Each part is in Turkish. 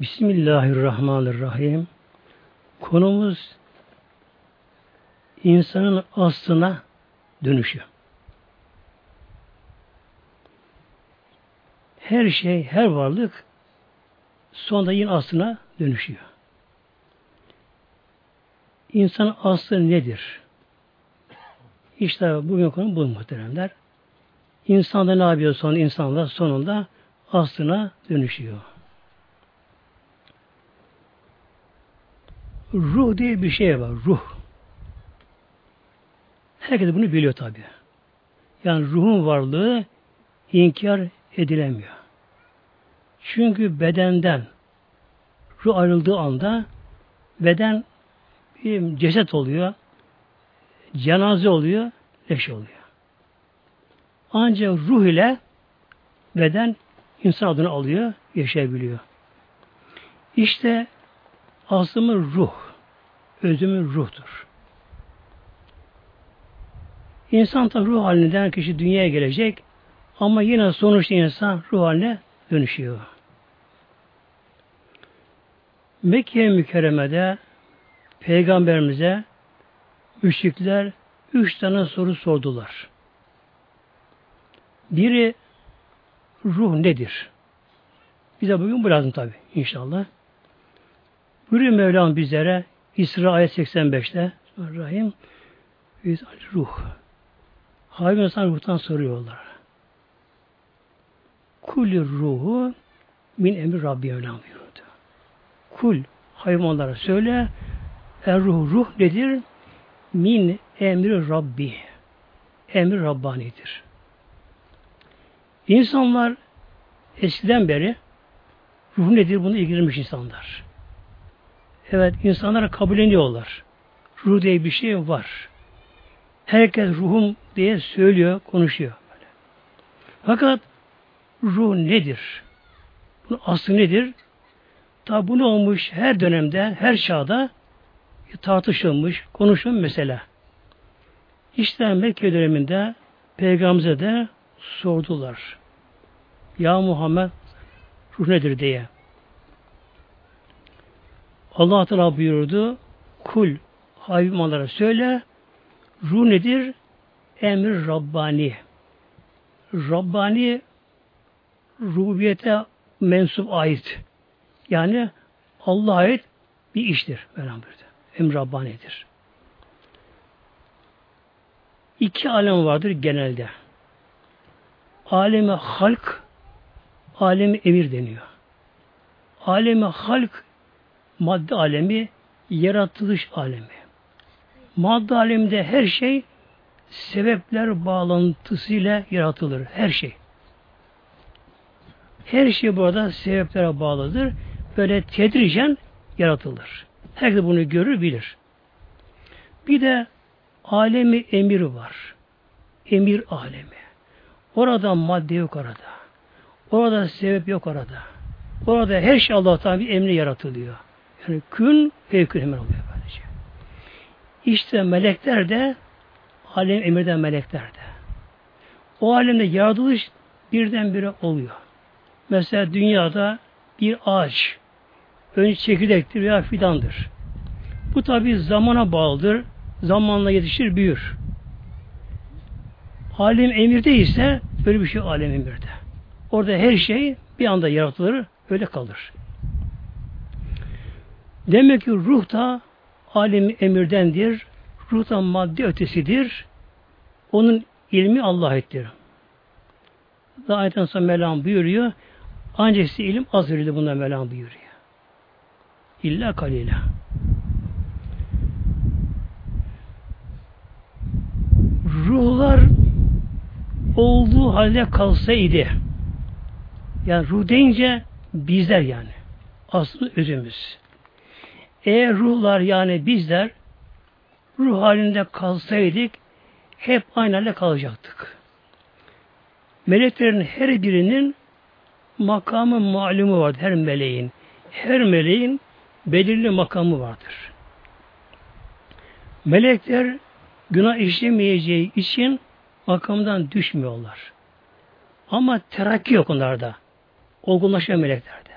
Bismillahirrahmanirrahim. Konumuz insanın aslına dönüşü. Her şey, her varlık sonunda yine aslına dönüşüyor. İnsanın aslı nedir? İşte bugün konu bu muhteremler. İnsan da ne yapıyor sonra insanlar sonunda aslına dönüşüyor. Ruh diye bir şey var. Ruh. Herkes bunu biliyor tabi. Yani ruhun varlığı inkar edilemiyor. Çünkü bedenden ruh ayrıldığı anda beden bir ceset oluyor, cenaze oluyor, leş oluyor. Ancak ruh ile beden insan adını alıyor, yaşayabiliyor. İşte aslımın ruh, özümün ruhtur. İnsan tabi ruh halinden kişi dünyaya gelecek ama yine sonuçta insan ruh haline dönüşüyor. Mekke mükerremede Peygamberimize müşrikler üç tane soru sordular. Biri ruh nedir? Bize bugün bu lazım tabi inşallah. Buyuruyor Mevlam bizlere İsra ayet 85'te Rahim ruh. Hayvan insan ruhtan soruyorlar. Kulü ruhu min emri Rabbi Mevlam buyurdu. Kul hayvanlara söyle er ruh ruh nedir? Min emri Rabbi. Emri Rabbanidir. İnsanlar eskiden beri ruh nedir bunu ilgilenmiş insanlar. Evet insanlar kabulleniyorlar. Ruh diye bir şey var. Herkes ruhum diye söylüyor, konuşuyor. Böyle. Fakat ruh nedir? Bunun aslı nedir? Tabi bunu olmuş her dönemde, her çağda tartışılmış, konuşulmuş mesela. İşte Mekke döneminde Peygamberimize de sordular. Ya Muhammed ruh nedir diye. Allah Teala buyurdu. Kul hayvanlara söyle ruh nedir? Emir Rabbani. Rabbani rububiyete mensup ait. Yani Allah'a ait bir iştir. Beraberdir. Emir Rabbani'dir. İki alem vardır genelde. Aleme halk, alemi emir deniyor. Aleme halk madde alemi, yaratılış alemi. Madde aleminde her şey sebepler bağlantısıyla yaratılır. Her şey. Her şey burada sebeplere bağlıdır. Böyle tedricen yaratılır. Herkes bunu görür, bilir. Bir de alemi emir var. Emir alemi. Orada madde yok orada. Orada sebep yok orada. Orada her şey Allah'tan bir emri yaratılıyor. Yani kün fevkün hemen oluyor böylece. İşte melekler de alem emirden melekler de. O alemde yaratılış birdenbire oluyor. Mesela dünyada bir ağaç önce çekirdektir veya fidandır. Bu tabi zamana bağlıdır. Zamanla yetişir, büyür. Alem emirde ise böyle bir şey alem emirde. Orada her şey bir anda yaratılır, öyle kalır. Demek ki ruh da alemi emirdendir. Ruh da madde ötesidir. Onun ilmi Allah'a ettir. Daha ayetten sonra Mevlam buyuruyor. Ancak size ilim az verildi bundan Mevlam buyuruyor. İlla kalile. Ruhlar olduğu halde kalsaydı yani ruh deyince bizler yani. Aslında özümüz. Eğer ruhlar yani bizler ruh halinde kalsaydık hep aynı halde kalacaktık. Meleklerin her birinin makamı malumu vardır. Her meleğin. Her meleğin belirli makamı vardır. Melekler günah işlemeyeceği için makamdan düşmüyorlar. Ama terakki yok onlarda. Olgunlaşıyor meleklerde.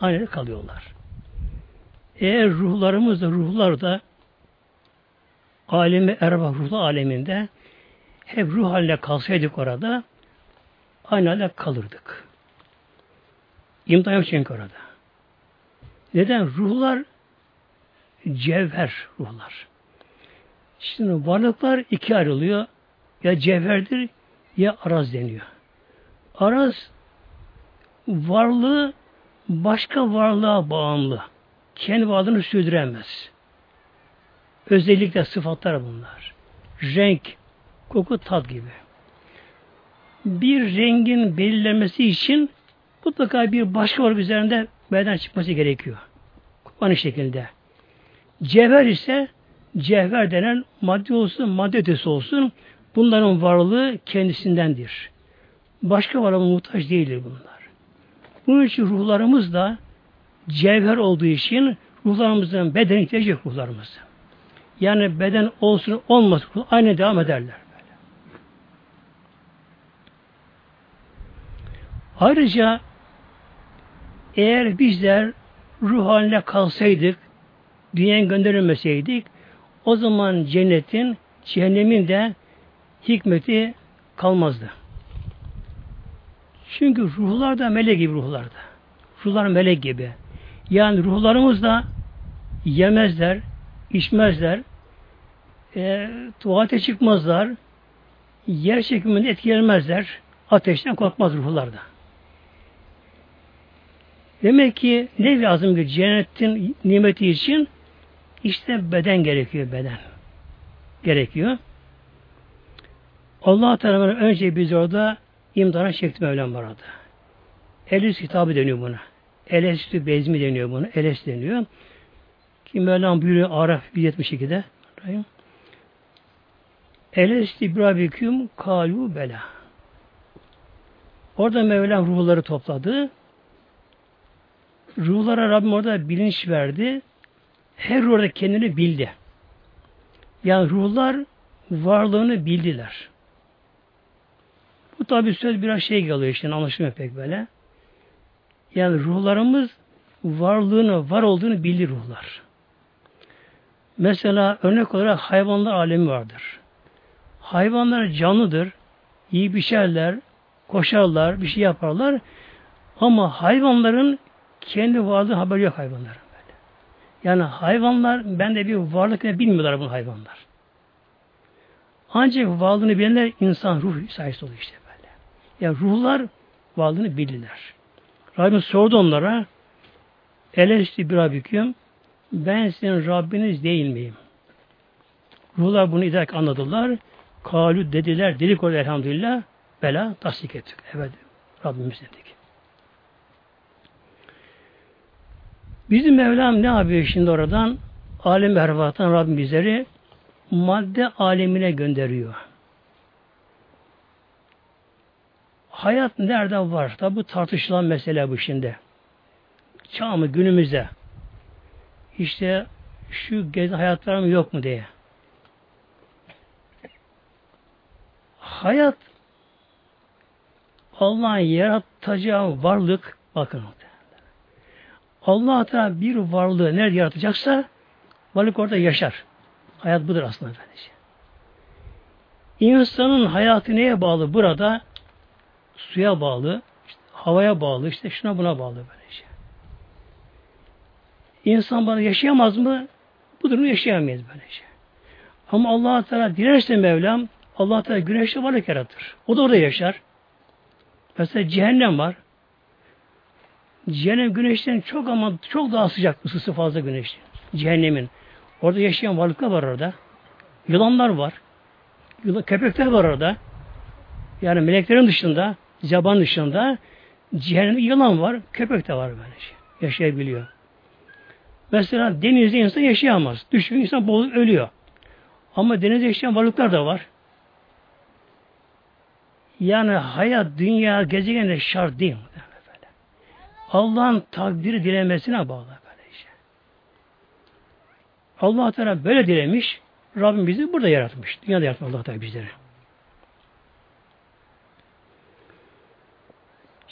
aynı kalıyorlar. Eğer ruhlarımız da ruhlar da alemi ervah ruhlu aleminde hep ruh haline kalsaydık orada aynı halde kalırdık. İmtihan çünkü orada. Neden? Ruhlar cevher ruhlar. Şimdi varlıklar iki ayrılıyor. Ya cevherdir ya araz deniyor. Araz varlığı başka varlığa bağımlı. Kendi varlığını sürdüremez. Özellikle sıfatlar bunlar. Renk, koku, tat gibi. Bir rengin belirlenmesi için mutlaka bir başka varlık üzerinde beden çıkması gerekiyor. Aynı şekilde. Cevher ise cevher denen madde olsun, madde ötesi olsun bunların varlığı kendisindendir. Başka varlığa muhtaç değildir bunlar. Bunun için ruhlarımız da cevher olduğu için ruhlarımızın beden ihtiyacı yok ruhlarımızın. Yani beden olsun olmasın aynı devam ederler. Böyle. Ayrıca eğer bizler ruh haline kalsaydık, dünyaya gönderilmeseydik, o zaman cennetin, cehennemin de hikmeti kalmazdı. Çünkü ruhlar da melek gibi ruhlarda. Ruhlar melek gibi. Yani ruhlarımız da yemezler, içmezler, e, tuvalete çıkmazlar, yer çekiminde etkilenmezler, ateşten korkmaz ruhlarda. Demek ki ne lazım ki cennetin nimeti için işte beden gerekiyor beden. Gerekiyor. Allah tarafından önce biz orada imdana çekti Mevlam orada. Elis kitabı deniyor buna. Elestü bezmi deniyor buna. Eles deniyor. Ki Mevlam buyuruyor Araf 172'de. Elestü birabiküm kalu bela. Orada Mevlam ruhları topladı. Ruhlara Rabbim orada bilinç verdi. Her orada kendini bildi. Yani ruhlar varlığını bildiler. Bu tabi söz biraz şey geliyor işte anlaşılmıyor pek böyle. Yani ruhlarımız varlığını, var olduğunu bilir ruhlar. Mesela örnek olarak hayvanlar alemi vardır. Hayvanlar canlıdır. iyi biçerler, koşarlar, bir şey yaparlar. Ama hayvanların kendi varlığı haberi yok hayvanların. Böyle. Yani hayvanlar bende bir varlık ne bilmiyorlar bu hayvanlar. Ancak varlığını bilenler insan ruh sayesinde oluyor işte böyle. Yani ruhlar varlığını bilirler. Rabbim sordu onlara Eleşti bir Rabbiküm ben sizin Rabbiniz değil miyim? Ruhlar bunu idrak anladılar. Kalü dediler. Dedik orada elhamdülillah. Bela tasdik ettik. Evet. Rabbimiz dedik. Bizim Mevlam ne yapıyor şimdi oradan? Alem ervattan Rabbim bizleri madde alemine gönderiyor. Hayat nerede var? Tabi bu tartışılan mesele bu şimdi. Çağ mı günümüzde? İşte şu gezi hayatlar mı yok mu diye. Hayat Allah'ın yaratacağı varlık bakın Allah Teala bir varlığı nerede yaratacaksa varlık orada yaşar. Hayat budur aslında efendice. İnsanın hayatı neye bağlı burada? Suya bağlı, işte havaya bağlı, işte şuna buna bağlı böylece. İnsan bana yaşayamaz mı? Bu durumu yaşayamayız böylece. Ama allah Teala dilerse Mevlam allah Teala güneşte varlık yaratır. O da orada yaşar. Mesela cehennem var. Cehennem güneşten çok ama çok daha sıcak ısısı fazla güneşten. Cehennemin. Orada yaşayan varlıklar var orada. Yılanlar var. Yılan, köpekler var orada. Yani meleklerin dışında, zaban dışında cehennemde yılan var, köpek de var böyle şey. Yaşayabiliyor. Mesela denizde insan yaşayamaz. Düşüyor insan boğulup ölüyor. Ama denizde yaşayan varlıklar da var. Yani hayat, dünya, gezegende şart değil. Allah'ın takdiri dilemesine bağlı böyle işte. Allah Teala böyle dilemiş. Rabbim bizi burada yaratmış. Dünyada yaratmış Allah Teala bizleri.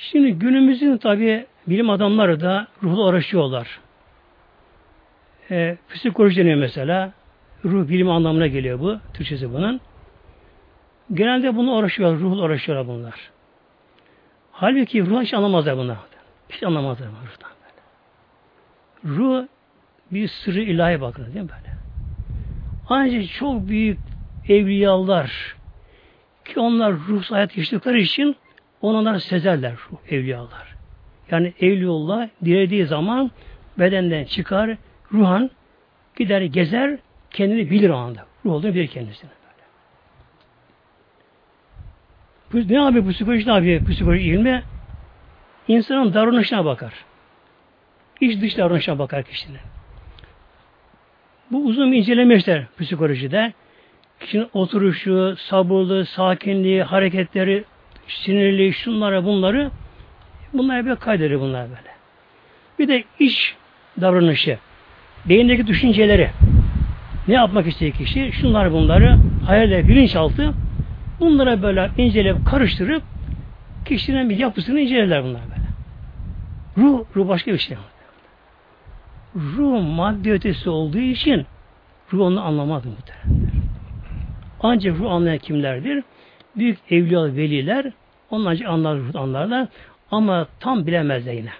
Şimdi günümüzün tabi bilim adamları da ruhla uğraşıyorlar. E, psikoloji deniyor mesela. Ruh bilim anlamına geliyor bu. Türkçesi bunun. Genelde bunu uğraşıyorlar. Ruhla uğraşıyorlar bunlar. Halbuki ruh hiç anlamazlar bunlar. Hiç anlamazlar ruhtan böyle. Ruh bir sırrı ilahi bakın değil mi böyle? Ancak çok büyük evliyalar ki onlar ruh hayat yaşadıkları için onlar sezerler evliyalar. Yani evliyullah dilediği zaman bedenden çıkar, ruhan gider gezer, kendini bilir o anda. Ruh olduğunu bilir kendisini. Bu, ne yapıyor bu psikoloji ne yapıyor psikoloji ilmi? İnsanın davranışına bakar. İç dış davranışına bakar kişinin. Bu uzun bir inceleme işler psikolojide. Kişinin oturuşu, sabırlı, sakinliği, hareketleri, sinirli, şunlara bunları bunlar böyle kaydediyor bunlar böyle. Bir de iş davranışı, beyindeki düşünceleri, ne yapmak istiyor kişi? Şunlar bunları hayalle bilinçaltı bunlara böyle inceleyip karıştırıp kişinin bir yapısını incelerler bunlar böyle. Ruh, ruh başka bir şey. Ruh madde ötesi olduğu için ruh onu anlamaz muhtemelen. Ancak ruh anlayan kimlerdir? Büyük evliya veliler onlar ancak anlar, anlarlar ama tam bilemezler yine.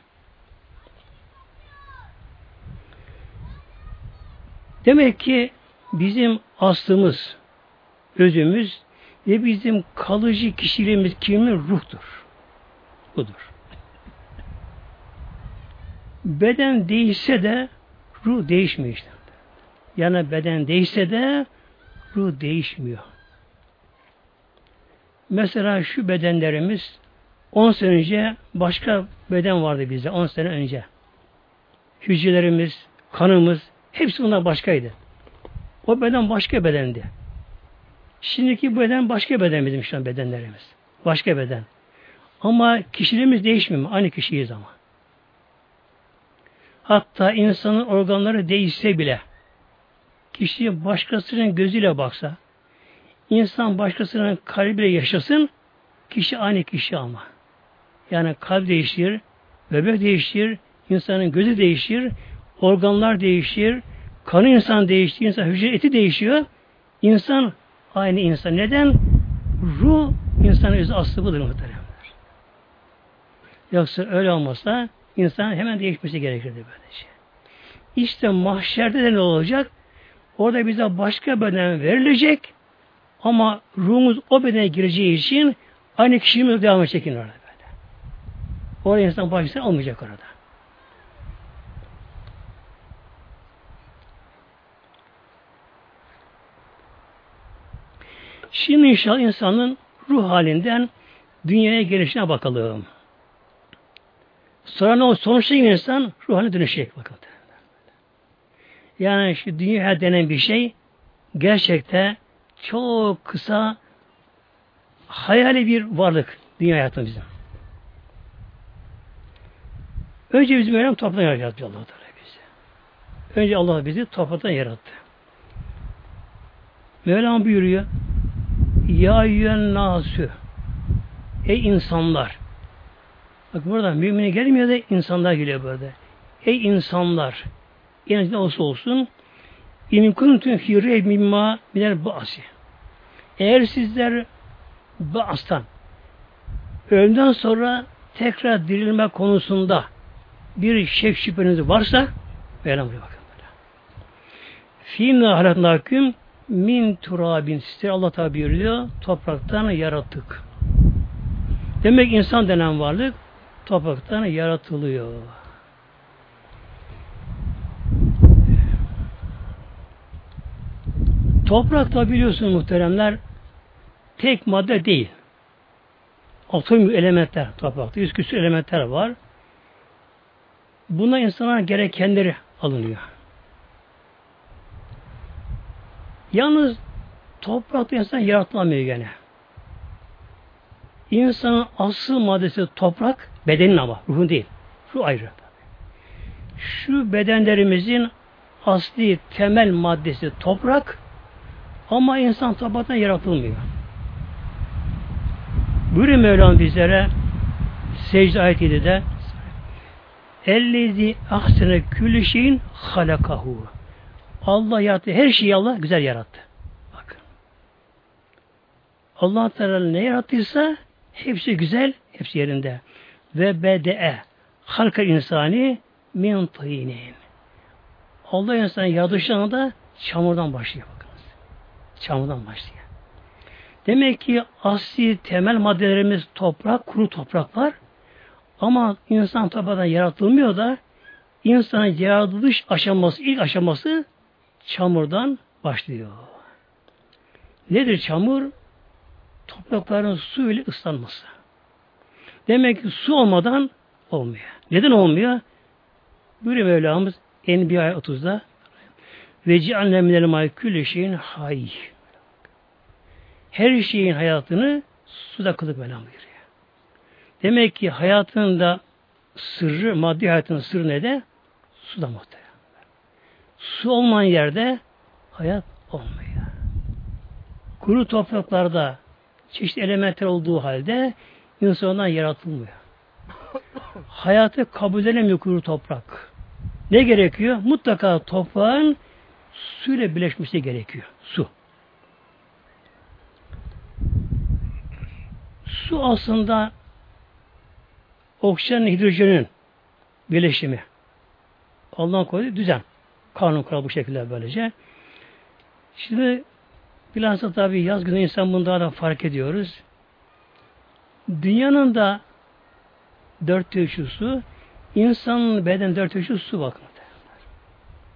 Demek ki bizim aslımız, özümüz ve bizim kalıcı kişiliğimiz kimin ruhtur. Budur. Beden değişse de ruh değişmiyor işte. Yani beden değişse de ruh değişmiyor. Mesela şu bedenlerimiz 10 sene önce başka beden vardı bizde 10 sene önce. Hücrelerimiz, kanımız hepsi bunlar başkaydı. O beden başka bedendi. Şimdiki beden başka beden bizim şu an bedenlerimiz. Başka beden. Ama kişiliğimiz değişmiyor. Aynı kişiyiz ama. Hatta insanın organları değişse bile kişi başkasının gözüyle baksa insan başkasının kalbiyle yaşasın kişi aynı kişi ama. Yani kalp değişir, bebek değişir, insanın gözü değişir, organlar değişir, kanı insan değişti, insan hücre eti değişiyor. İnsan aynı insan. Neden? Ruh insanın özü aslı budur muhteremler. Yoksa öyle olmasa insan hemen değişmesi gerekirdi böylece. İşte mahşerde de ne olacak? Orada bize başka beden verilecek ama ruhumuz o bedene gireceği için aynı kişiliğimiz devam edecek orada böyle. Orada insan başkasını almayacak orada. Şimdi inşallah insanın ruh halinden dünyaya gelişine bakalım. Sonra ne o sonuçta insan ruh haline dönüşecek bakalım. Yani şu dünya denen bir şey gerçekte çok kısa hayali bir varlık dünya hayatı bizim. Önce bizim Mevlam topraktan yarattı Allah Teala bizi. Önce Allah bizi topraktan yarattı. Mevlam buyuruyor Ya yüen nasü Ey insanlar Bak burada mümine gelmiyor da insanlar geliyor burada. Ey insanlar yani ne olsa olsun İmin kuntum fi reyb mimma minel ba'si. Eğer sizler ba'stan ölümden sonra tekrar dirilme konusunda bir şek şüpheniz varsa Mevlam buraya bakın böyle. Fîmne ahlaknâküm min turabin sizleri Allah tabi buyuruyor topraktan yarattık. Demek insan denen varlık topraktan yaratılıyor. Toprak da biliyorsunuz muhteremler tek madde değil. Atom elementler toprakta. Yüz küsur elementler var. Buna insana gerekenleri alınıyor. Yalnız toprakta insan yaratılamıyor gene. İnsanın asıl maddesi toprak, bedenin ama, ruhun değil. Ruh ayrı. Şu bedenlerimizin asli temel maddesi toprak, ama insan tabattan yaratılmıyor. Buyuruyor Mevlam bizlere secde ayet de Ellezi ahsene külü şeyin halakahu. Allah yarattı. Her şeyi Allah güzel yarattı. Bakın. Allah Teala ne yarattıysa hepsi güzel, hepsi yerinde. Ve bede'e halka insani min tînin. Allah insanı yaratışında da çamurdan başlıyor bakınız. Çamurdan başlıyor. Demek ki asli temel maddelerimiz toprak, kuru topraklar. Ama insan topraktan yaratılmıyor da insanın yaratılış aşaması, ilk aşaması çamurdan başlıyor. Nedir çamur? Toprakların su ile ıslanması. Demek ki su olmadan olmuyor. Neden olmuyor? Buyuruyor Mevlamız Enbiya 30'da ve ci'alne minel may külli şeyin hay. Her şeyin hayatını suda kılıp Mevlam buyuruyor. Demek ki hayatında sırrı, maddi hayatının sırrı ne de? Suda muhtemelen. Su olmayan yerde hayat olmuyor. Kuru topraklarda çeşitli elementler olduğu halde insandan yaratılmıyor. Hayatı kabul edemiyor kuru toprak. Ne gerekiyor? Mutlaka toprağın suyla birleşmesi gerekiyor. Su. Su aslında oksijen hidrojenin birleşimi. Allah'ın koyduğu düzen. Kanun kural bu şekilde böylece. Şimdi bilhassa tabi yaz günü insan bunu daha da fark ediyoruz. Dünyanın da dört üçü su, insanın beden dört üçü su bakın.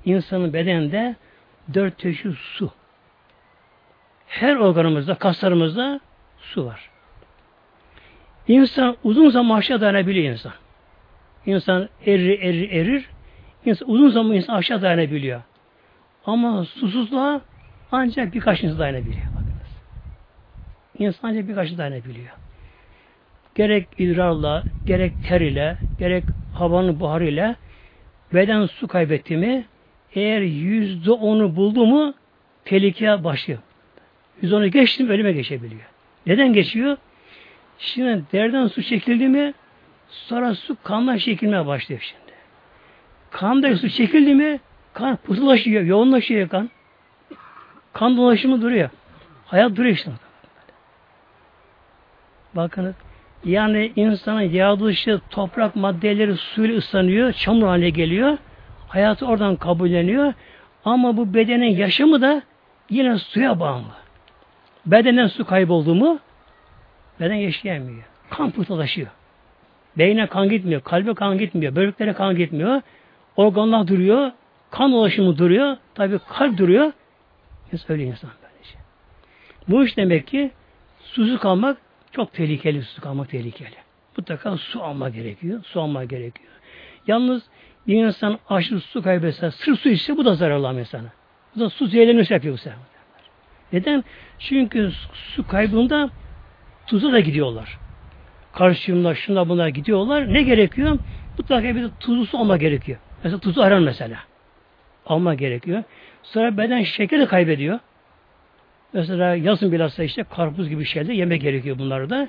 İnsanın bedeninde dört üçü su. Her organımızda, kaslarımızda su var. İnsan uzun zaman aşağı dayanabiliyor insan. İnsan erir, erir, erir. İnsan, uzun zaman insan aşağı dayanabiliyor. Ama susuzluğa ancak birkaç insan dayanabiliyor. Bakınız. İnsan ancak birkaç insan dayanabiliyor. Gerek idrarla, gerek ter ile, gerek havanın buharı ile beden su kaybetti mi eğer yüzde onu buldu mu tehlikeye başlıyor. Yüzde onu geçti mi ölüme geçebiliyor. Neden geçiyor? Şimdi derden su çekildi mi sonra su kanla çekilmeye başlıyor şimdi. Kanda su çekildi mi kan pıhtılaşıyor, yoğunlaşıyor kan. Kan dolaşımı duruyor. Hayat duruyor işte. Bakınız yani insanın yaratılışı toprak maddeleri suyla ıslanıyor, çamur haline geliyor. Hayatı oradan kabulleniyor. Ama bu bedenin yaşamı da yine suya bağımlı. Bedenden su kayboldu mu beden yaşayamıyor. Kan pıhtılaşıyor. Beyne kan gitmiyor, kalbe kan gitmiyor, böbreklere kan gitmiyor. Organlar duruyor, kan ulaşımı duruyor, tabi kalp duruyor. Öyle insan böylece. Bu iş demek ki susuz kalmak çok tehlikeli, susuz kalmak tehlikeli. Mutlaka su alma gerekiyor, su alma gerekiyor. Yalnız bir insan aşırı su kaybetse, sırf su içse bu da zararlı insana. Bu da su zehirlenmesi yapıyor bu sefer. Neden? Çünkü su kaybında tuza da gidiyorlar. Karşımda şuna buna gidiyorlar. Ne gerekiyor? Mutlaka bir de tuzlu su alma gerekiyor. Mesela tuzu aran mesela. Alma gerekiyor. Sonra beden şeker de kaybediyor. Mesela yazın bilhassa işte karpuz gibi şeyler yemek gerekiyor bunları da.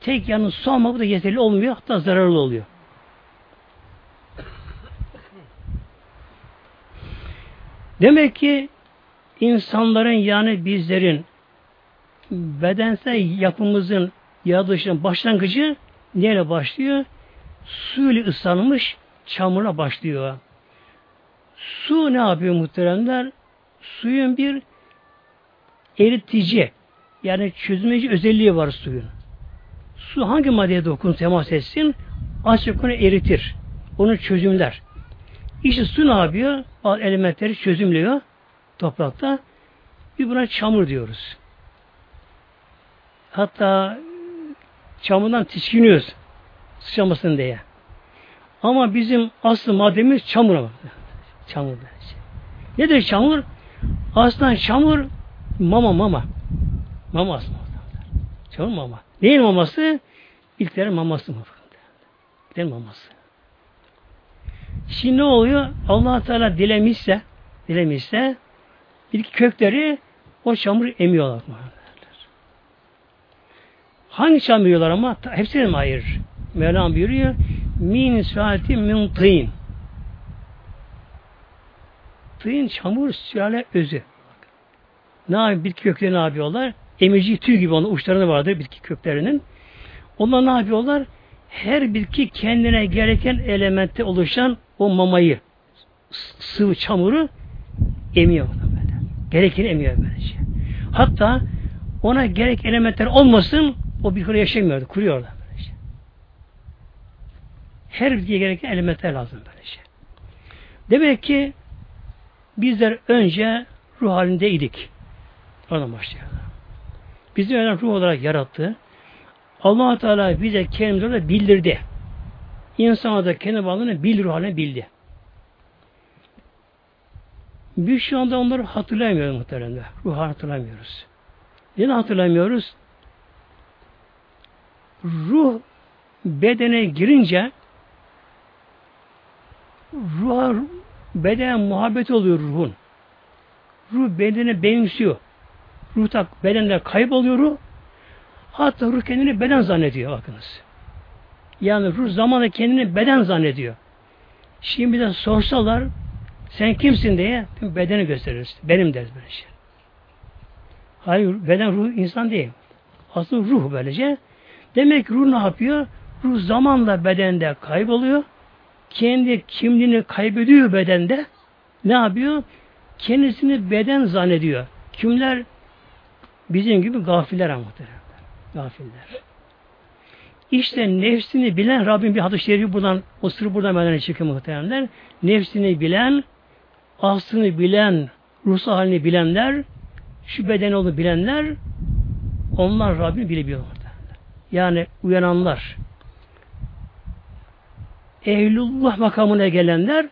Tek yanı su almak da yeterli olmuyor. Hatta zararlı oluyor. Demek ki insanların yani bizlerin bedensel yapımızın yaratılışının başlangıcı neyle başlıyor? Su ile ıslanmış çamurla başlıyor. Su ne yapıyor muhteremler? Suyun bir eritici yani çözümleyici özelliği var suyun. Su hangi maddeye dokun temas etsin açık onu eritir. Onu çözümler. İşte su ne yapıyor? Bazı elementleri çözümlüyor toprakta. Bir buna çamur diyoruz. Hatta çamurdan tiskiniyoruz. Sıçramasın diye. Ama bizim asıl maddemiz çamur. Çamur. Nedir çamur? Aslında çamur mama mama. Mama aslında. Çamur mama. Neyin maması? İlklerin maması mı? İlklerin maması. Şimdi ne oluyor? allah Teala dilemişse dilemişse ilk kökleri o çamur emiyorlar. Hangi çamur yiyorlar ama? Hepsini mi ayırır? Mevlam buyuruyor. min sülaletin min tîn. Tîn çamur sülale özü. Ne yapıyor? Bitki kökleri ne yapıyorlar? Emici tüy gibi onun uçlarında vardır bitki köklerinin. Onlar ne yapıyorlar? Her bitki kendine gereken elementte oluşan o mamayı, sıvı çamuru emiyor. Böyle. Gerekeni emiyor böylece. Hatta ona gerek elementler olmasın o bir yaşamıyordu. Kuruyor da böylece. Her bitkiye gereken elementler lazım böylece. Demek ki bizler önce ruh halindeydik. Oradan başlayalım. Bizi öyle ruh olarak yarattı. allah Teala bize kendimizi bildirdi. İnsana da kendi varlığını bilir haline bildi. Biz şu anda onları hatırlayamıyoruz muhtemelen. Ruh hatırlamıyoruz. Neden hatırlamıyoruz? Ruh bedene girince ruha bedene muhabbet oluyor ruhun. Ruh bedene benziyor. Ruh tak bedende kayboluyor ruh. Hatta ruh kendini beden zannediyor bakınız. Yani ruh zamanla kendini beden zannediyor. Şimdi de sorsalar sen kimsin diye bedeni gösteririz. Benim deriz böyle şey. Hayır, beden ruh insan değil. Aslında ruh böylece. Demek ruh ne yapıyor? Ruh zamanla bedende kayboluyor. Kendi kimliğini kaybediyor bedende. Ne yapıyor? Kendisini beden zannediyor. Kimler? Bizim gibi gafiller ama Gafiller. İşte nefsini bilen Rabbim bir hadis-i şerifi buradan, o sırrı buradan meydana çıkıyor muhtemelenler. Nefsini bilen, aslını bilen, ruhsal halini bilenler, şu beden olduğunu bilenler, onlar Rabbini bilebiliyorlar. Yani uyananlar, Ehlullah makamına gelenler,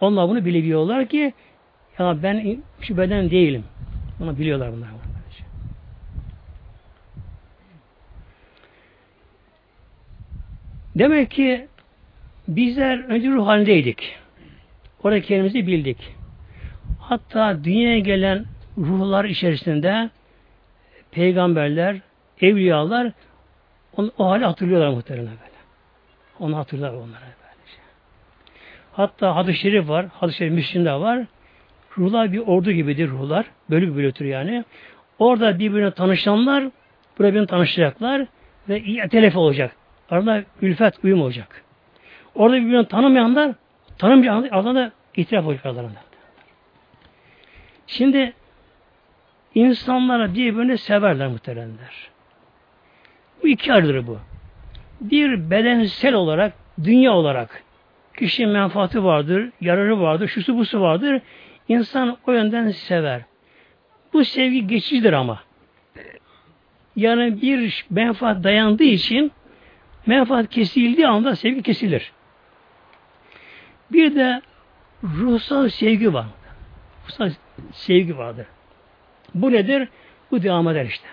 onlar bunu bilebiliyorlar ki, ya ben şu beden değilim. Bunu biliyorlar bunlar. Demek ki bizler önce ruh halindeydik. Orada kendimizi bildik. Hatta dünyaya gelen ruhlar içerisinde peygamberler, evliyalar onu, o hali hatırlıyorlar muhtemelen böyle. Onu hatırlar onlara böylece. Hatta hadis-i şerif var. Hadis-i şerif Müslim'de var. Ruhlar bir ordu gibidir ruhlar. Bölük bölüktür yani. Orada birbirine tanışanlar birbirine tanışacaklar ve iyi telef olacak. Arada ülfet, uyum olacak. Orada birbirini tanımayanlar tanımayanlar aralarında itiraf olacak aralarında. Şimdi insanlara birbirini severler muhteremler. Bu iki ayrıdır bu. Bir bedensel olarak, dünya olarak kişinin menfaati vardır, yararı vardır, şusu busu vardır. İnsan o yönden sever. Bu sevgi geçicidir ama. Yani bir menfaat dayandığı için menfaat kesildiği anda sevgi kesilir. Bir de ruhsal sevgi var. Ruhsal sevgi vardır. Bu nedir? Bu devam eder işte.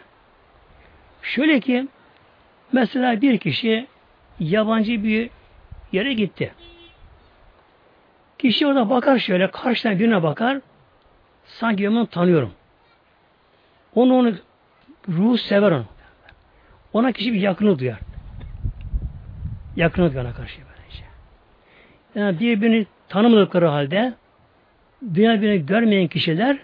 Şöyle ki mesela bir kişi yabancı bir yere gitti. Kişi orada bakar şöyle, karşıdan birine bakar, sanki ben onu tanıyorum. Onu onu ruh sever onu. Ona kişi bir yakını duyar. Yakını duyar ona karşı böylece. Yani birbirini tanımadıkları halde dünya birbirini görmeyen kişiler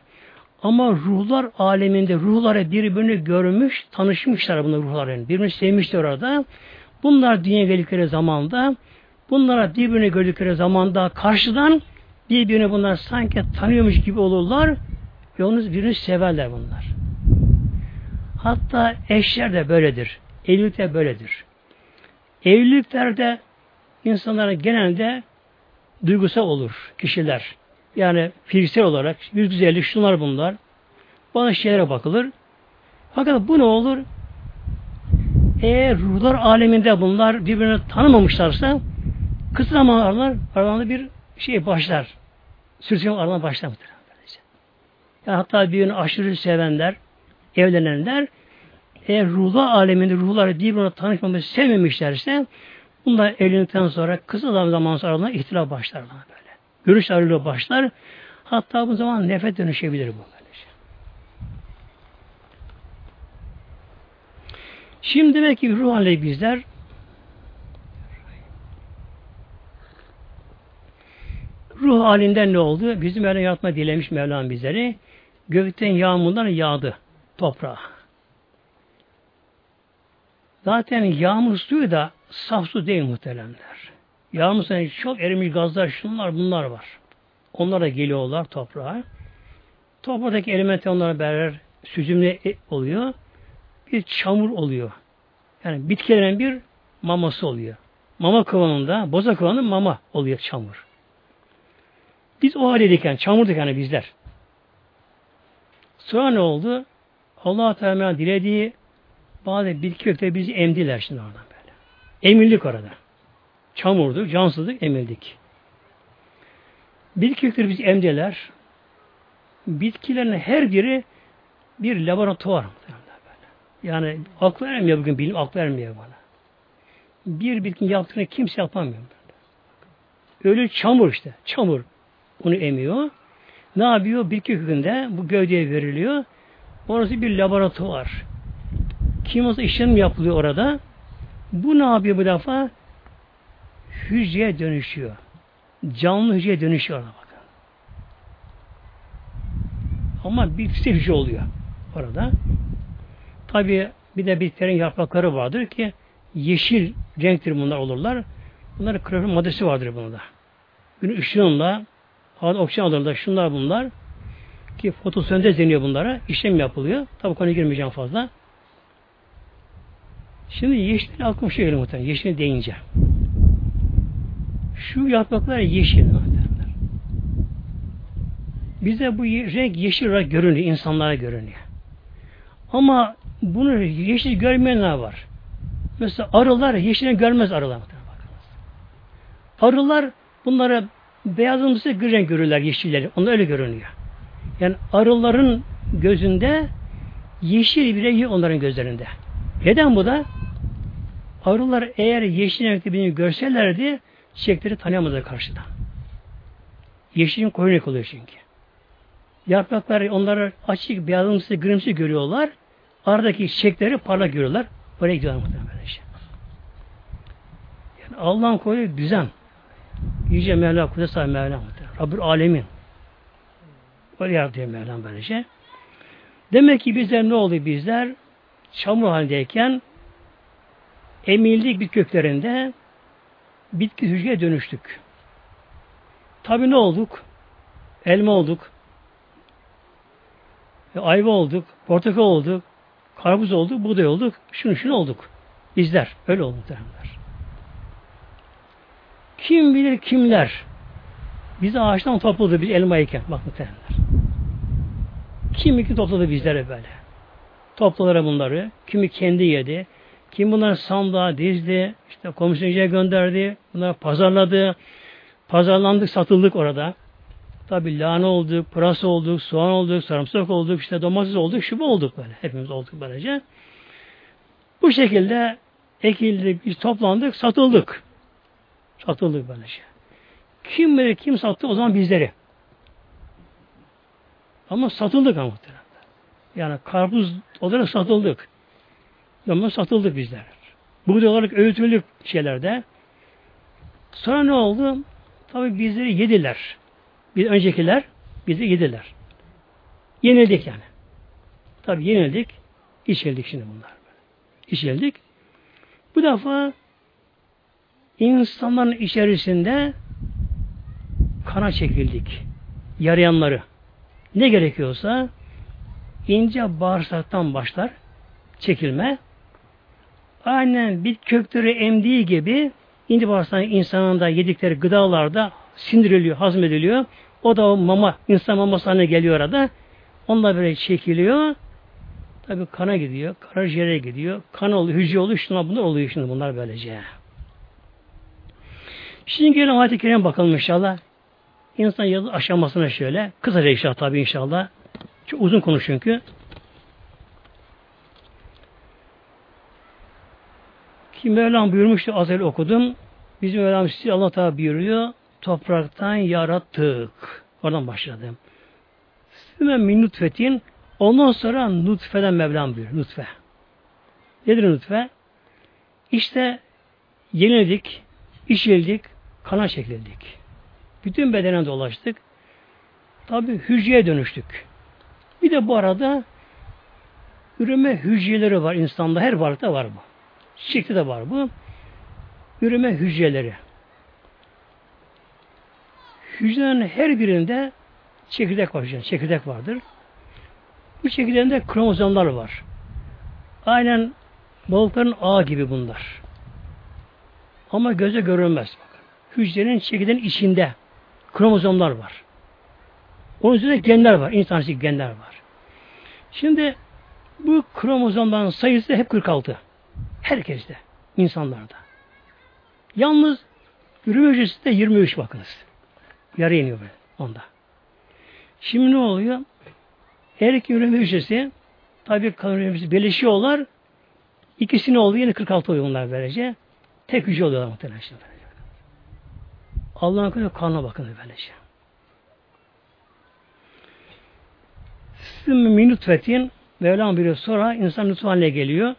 ama ruhlar aleminde ruhlara birbirini görmüş, tanışmışlar bunlar ruhlar yani. Birbirini sevmişler orada. Bunlar dünya geldikleri zamanda bunlara birbirini gördükleri zamanda karşıdan birbirini bunlar sanki tanıyormuş gibi olurlar ve onu birini severler bunlar. Hatta eşler de böyledir. Evlilik de böyledir. Evliliklerde insanların genelde duygusal olur kişiler. Yani fiziksel olarak bir güzellik şunlar bunlar. Bana şeylere bakılır. Fakat bu ne olur? Eğer ruhlar aleminde bunlar birbirini tanımamışlarsa kısa zamanlarlar aralarında bir şey başlar. Sürtünme aralarında başlar. Yani hatta birbirini aşırı sevenler, evlenenler eğer ruhlar aleminde ruhları birbirine tanışmamış, sevmemişlerse bunlar evlendikten sonra kısa zaman sonra aralarında ihtilaf başlar. Görüş ayrılığı başlar. Hatta bu zaman nefret dönüşebilir bu. Böylece. Şimdi demek ki ruh hali bizler Ruh halinden ne oldu? Bizim Mevlam yaratma dilemiş Mevlam bizleri. Gökten yağmurlar yağdı toprağa. Zaten yağmur suyu da saf su değil muhteremler. Yağmur suyu çok erimiş gazlar, şunlar bunlar var. Onlar da geliyorlar toprağa. Topraktaki elementi onlara beraber süzümle oluyor. Bir çamur oluyor. Yani bitkilerin bir maması oluyor. Mama kıvamında, boza kıvamında mama oluyor çamur. Biz o haldeyken, çamurduk yani bizler. Sonra ne oldu? allah Teala dilediği bazı bitki kökleri bizi emdiler şimdi oradan böyle. Emildik orada. Çamurduk, cansızlık, emildik. Bitki kökleri bizi emdiler. Bitkilerin her biri bir laboratuvar. Yani aklı ermiyor bugün bilim, aklı ermiyor bana. Bir bitkinin yaptığını kimse yapamıyor. Öyle çamur işte, çamur. Onu emiyor. Ne yapıyor? Bitki kökünde bu gövdeye veriliyor. Orası bir laboratuvar. Kimyasal işlem yapılıyor orada. Bu ne yapıyor bu defa? Hücreye dönüşüyor. Canlı hücreye dönüşüyor orada bakın. Ama bir hücre oluyor orada. Tabi bir de bitkilerin yaprakları vardır ki yeşil renktir bunlar olurlar. Bunların klorofil maddesi vardır bunda. Gün ışığında havada oksijen alırlar. Şunlar bunlar. Ki fotosentez deniyor bunlara. işlem yapılıyor. Tabi konuya girmeyeceğim fazla. Şimdi yeşil aklıma şey geliyor muhtemelen. Yeşil deyince. Şu yapraklar yeşil. Bize bu renk yeşil olarak görünüyor. insanlara görünüyor. Ama bunu yeşil görmeyenler var. Mesela arılar yeşilini görmez arılar. Arılar bunları beyazımsı gri renk görürler yeşilleri. Onlar öyle görünüyor. Yani arıların gözünde yeşil bir renk onların gözlerinde. Neden bu da? Arılar eğer yeşil renkli birini görselerdi çiçekleri tanıyamazlar karşıdan. Yeşilin koyu renk oluyor çünkü. Yaprakları onları açık, beyazımsı, grimsi görüyorlar. Aradaki çiçekleri parlak görüyorlar. Oraya gidiyorlar muhtemelen şey. Yani Allah'ın koyduğu düzen. Yüce Mevla Kudüs Mevla muhtemelen. Rabbül Alemin. Öyle yaratıyor Mevlam böylece. Demek ki bizler ne oldu bizler? Çamur halindeyken emildik bir köklerinde bitki hücreye dönüştük. Tabi ne olduk? Elma olduk. E, ayva olduk. Portakal olduk. Karpuz olduk. Buğday olduk. Şunu şunu olduk. Bizler. Öyle oldu muhtemelenler. Kim bilir kimler bizi ağaçtan topladı biz elma yiyken. Bak muhtemelenler. Kimi ki topladı bizlere böyle. Topladılar bunları. Kimi kendi yedi. Kim bunları sandığa dizdi. işte komisyoncuya gönderdi. Bunları pazarladı. Pazarlandık, satıldık orada. Tabi lahana olduk, pırasa olduk, soğan olduk, sarımsak olduk, işte domates olduk, şu olduk böyle. Hepimiz olduk böylece. Bu şekilde ekildi, biz toplandık, satıldık. Satıldık böylece. Kim bilir kim sattı o zaman bizleri. Ama satıldık ama muhtemelen. Yani karpuz olarak satıldık. Ama satıldık bizler. Buğday olarak öğütüldük şeylerde. Sonra ne oldu? Tabi bizleri yediler. Bir öncekiler bizi yediler. Yenildik yani. Tabi yenildik. İçildik şimdi bunlar. İçildik. Bu defa insanların içerisinde kana çekildik. Yarayanları. Ne gerekiyorsa ince bağırsaktan başlar çekilme. Aynen bir kökleri emdiği gibi ince bağırsak insanın da yedikleri gıdalarda sindiriliyor, hazmediliyor. O da o mama, insan maması haline geliyor orada. Onunla böyle çekiliyor. Tabi kana gidiyor, karaciğere gidiyor. Kan oluyor, hücre oluyor, şunlar bunlar oluyor şimdi bunlar böylece. Şimdi gelin ayet-i kerime bakalım inşallah. İnsan yazı aşamasına şöyle. Kısaca inşallah tabi inşallah. Çok uzun konuş çünkü. Ki Mevlam buyurmuştu az önce okudum. Bizim Mevlam sizi Allah Teala buyuruyor. Topraktan yarattık. Oradan başladım. Sümen min nutfetin ondan sonra nutfeden Mevlam buyuruyor. Nutfe. Nedir nutfe? İşte yenildik, işildik, kana çekildik. Bütün bedene dolaştık. Tabi hücreye dönüştük. Bir de bu arada üreme hücreleri var insanda. Her varlıkta var bu. Çiçekte de var bu. Üreme hücreleri. Hücrelerin her birinde çekirdek var. Çekirdek vardır. Bu çekirdeğinde kromozomlar var. Aynen balıkların ağı gibi bunlar. Ama göze görünmez. Bakın. Hücrenin çekirdeğinin içinde kromozomlar var. Onun üzerinde genler var. İnsan genler var. Şimdi bu kromozomların sayısı hep 46. Herkeste. insanlarda. Yalnız üreme hücresi de 23 bakınız. Yarı iniyor böyle onda. Şimdi ne oluyor? İki üreme hücresi tabi kadın üreme birleşiyorlar. İkisi ne oluyor? Yine 46 oluyor bunlar böylece. Tek hücre oluyorlar muhtemelen. Allah'ın kanı kanına bakın böylece. Sümme minut fetin Mevlam biri sonra insan lütfu geliyor.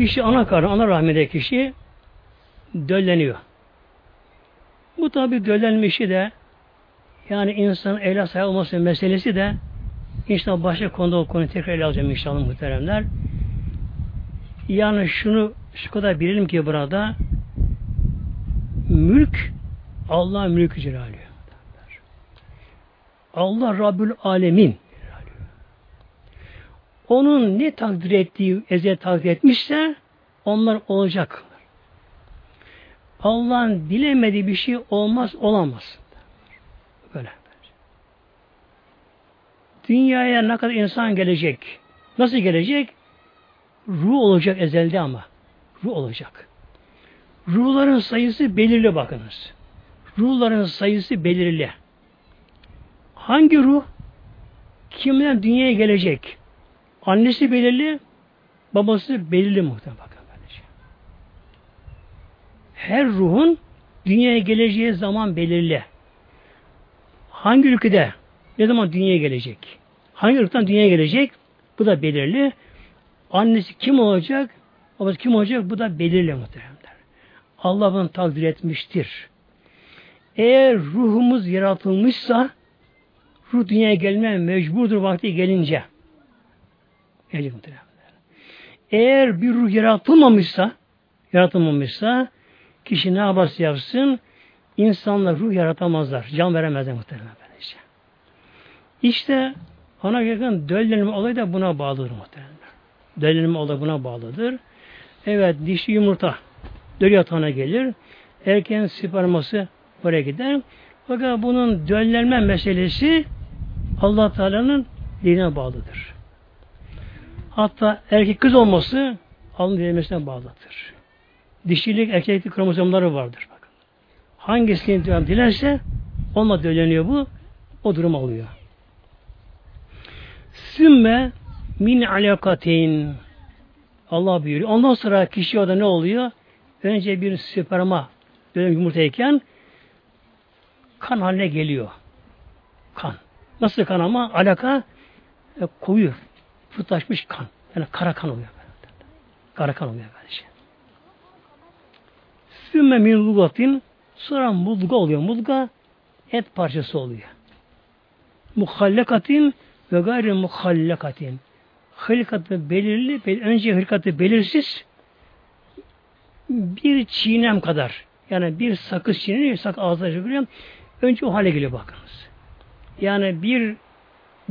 Kişi ana karnı, ana rahminde kişi dölleniyor. Bu tabi döllenmişi de yani insan evlat sahibi olması meselesi de inşallah başka konuda o konuyu tekrar ele alacağım inşallah muhteremler. Yani şunu şu kadar bilelim ki burada mülk Allah mülkü celali. Allah Rabbül Alemin. Onun ne takdir ettiği, ezel takdir etmişse onlar olacak. Allah'ın dilemediği bir şey olmaz, olamaz. Böyle. Dünyaya ne kadar insan gelecek? Nasıl gelecek? Ruh olacak ezelde ama. Ruh olacak. Ruhların sayısı belirli bakınız. Ruhların sayısı belirli. Hangi ruh? Kimden dünyaya gelecek? Annesi belirli, babası belirli muhtemelen bakın böylece. Her ruhun dünyaya geleceği zaman belirli. Hangi ülkede ne zaman dünyaya gelecek? Hangi ırktan dünyaya gelecek? Bu da belirli. Annesi kim olacak? Babası kim olacak? Bu da belirli muhtemelen. Allah bunu takdir etmiştir. Eğer ruhumuz yaratılmışsa ruh dünyaya gelmeye mecburdur vakti gelince. Gelecek Eğer bir ruh yaratılmamışsa yaratılmamışsa kişi ne yaparsa yapsın insanlar ruh yaratamazlar. Can veremezler muhtemelen. Işte, işte ana yakın döllenme olayı da buna bağlıdır muhtemelen. Döllenme olayı buna bağlıdır. Evet dişi yumurta döl yatağına gelir. Erken sperması oraya gider. Fakat bunun döllenme meselesi allah Teala'nın dinine bağlıdır. Hatta erkek kız olması Allah'ın dilemesine bağlıdır. Dişilik, erkeklik kromozomları vardır. Bakın. Hangisini dilerse onunla döleniyor bu. O durum oluyor. Sümme min alakateyn Allah buyuruyor. Ondan sonra kişi orada ne oluyor? Önce bir sperma dönem yumurtayken kan haline geliyor. Kan. Nasıl kan ama? Alaka e, koyu, fıtlaşmış kan. Yani kara kan oluyor. Kara kan oluyor böylece. Sümme min lugatin sonra mulga oluyor. Mulga et parçası oluyor. Muhallekatin ve gayri muhallekatin. Hılkatı belirli, önce hılkatı belirsiz bir çiğnem kadar yani bir sakız çiğneniyor, sak ağzına çekiliyor. Önce o hale geliyor bakınız. Yani bir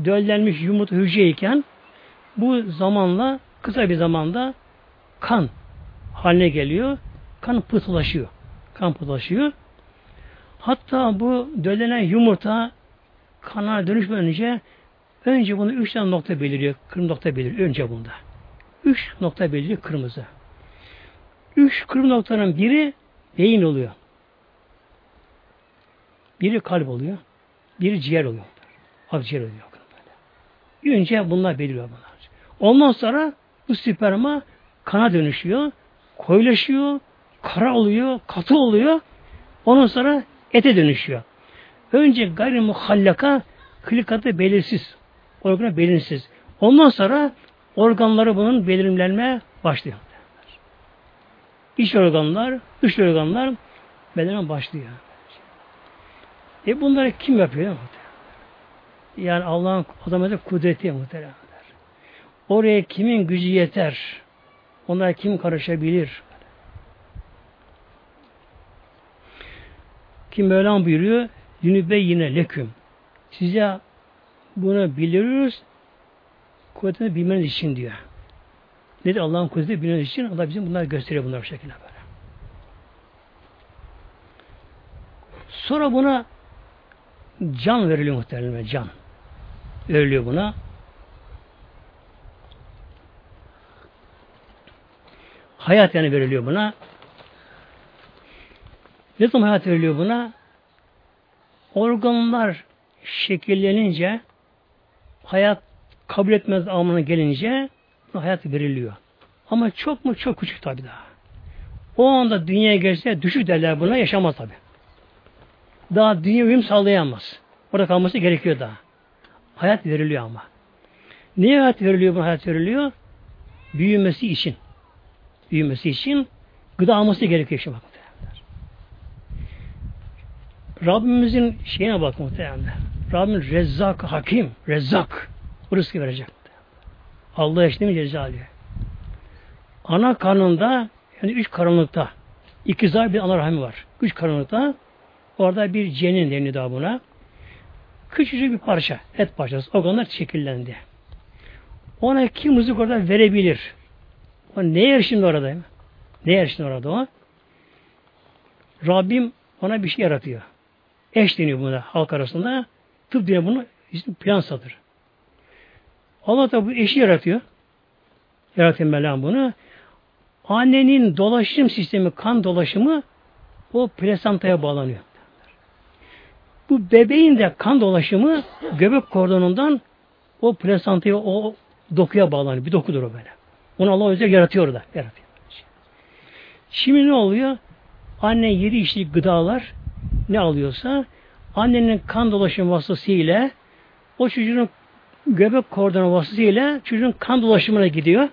döllenmiş yumurta hücreyken bu zamanla kısa bir zamanda kan haline geliyor. Kan pıhtılaşıyor. Kan pıhtılaşıyor. Hatta bu döllenen yumurta kana dönüşmeden önce önce bunu üç tane nokta beliriyor. Kırmızı nokta beliriyor önce bunda. Üç nokta beliriyor kırmızı. Üç kırmızı noktanın biri beyin oluyor. Biri kalp oluyor. Biri ciğer oluyor. Akciğer oluyor. Böyle. Önce bunlar beliriyor bunlar. Ondan sonra bu sperma kana dönüşüyor. Koyulaşıyor. Kara oluyor. Katı oluyor. Ondan sonra ete dönüşüyor. Önce gayri muhallaka klikatı belirsiz. Organı belirsiz. Ondan sonra organları bunun belirimlenme Başlıyor. İç organlar, dış organlar bedenen başlıyor. E bunları kim yapıyor? Yani Allah'ın adamı kudreti muhteremler. Oraya kimin gücü yeter? Onlara kim karışabilir? Kim Mevlam buyuruyor? Dünübe yine leküm. Size bunu biliriz kuvvetini bilmeniz için diyor. Nedir Allah'ın kudreti bilmeniz için? Allah bizim bunları gösteriyor bunlar bu şekilde böyle. Sonra buna can veriliyor muhtemelen can. Veriliyor buna. Hayat yani veriliyor buna. Ne zaman hayat veriliyor buna? Organlar şekillenince hayat kabul etmez anlamına gelince hayat veriliyor. Ama çok mu çok küçük tabi daha. O anda dünyaya gelse düşük derler buna yaşamaz tabi. Daha dünya uyum sağlayamaz. Orada kalması gerekiyor daha. Hayat veriliyor ama. Niye hayat veriliyor bu hayat veriliyor? Büyümesi için. Büyümesi için gıda alması gerekiyor şimdi bakın. Rabbimizin şeyine bak muhtemelen. Rabbim Rezzak Hakim, Rezzak. Bu rızkı verecek. Allah eşliği mi Cezali? Ana karnında yani üç karanlıkta ikizler bir ana rahmi var. Üç karanlıkta orada bir cenin deniyor daha buna. Küçücük bir parça, et parçası. Organlar şekillendi. Ona kim rızık orada verebilir? O ne yer şimdi orada? Ne yer şimdi orada o? Rabbim ona bir şey yaratıyor. Eş deniyor buna halk arasında. Tıp diye bunu plan satır. Allah da bu eşi yaratıyor. Yaratıyor Mevlam bunu. Annenin dolaşım sistemi, kan dolaşımı o plasantaya bağlanıyor. Bu bebeğin de kan dolaşımı göbek kordonundan o plasantaya, o dokuya bağlanıyor. Bir dokudur o böyle. Onu Allah özel yaratıyor da. Yaratıyor. Şimdi ne oluyor? Anne yedi içtiği gıdalar ne alıyorsa annenin kan dolaşım vasıtasıyla o çocuğun göbek kordonu vasıtasıyla çocuğun kan dolaşımına gidiyor.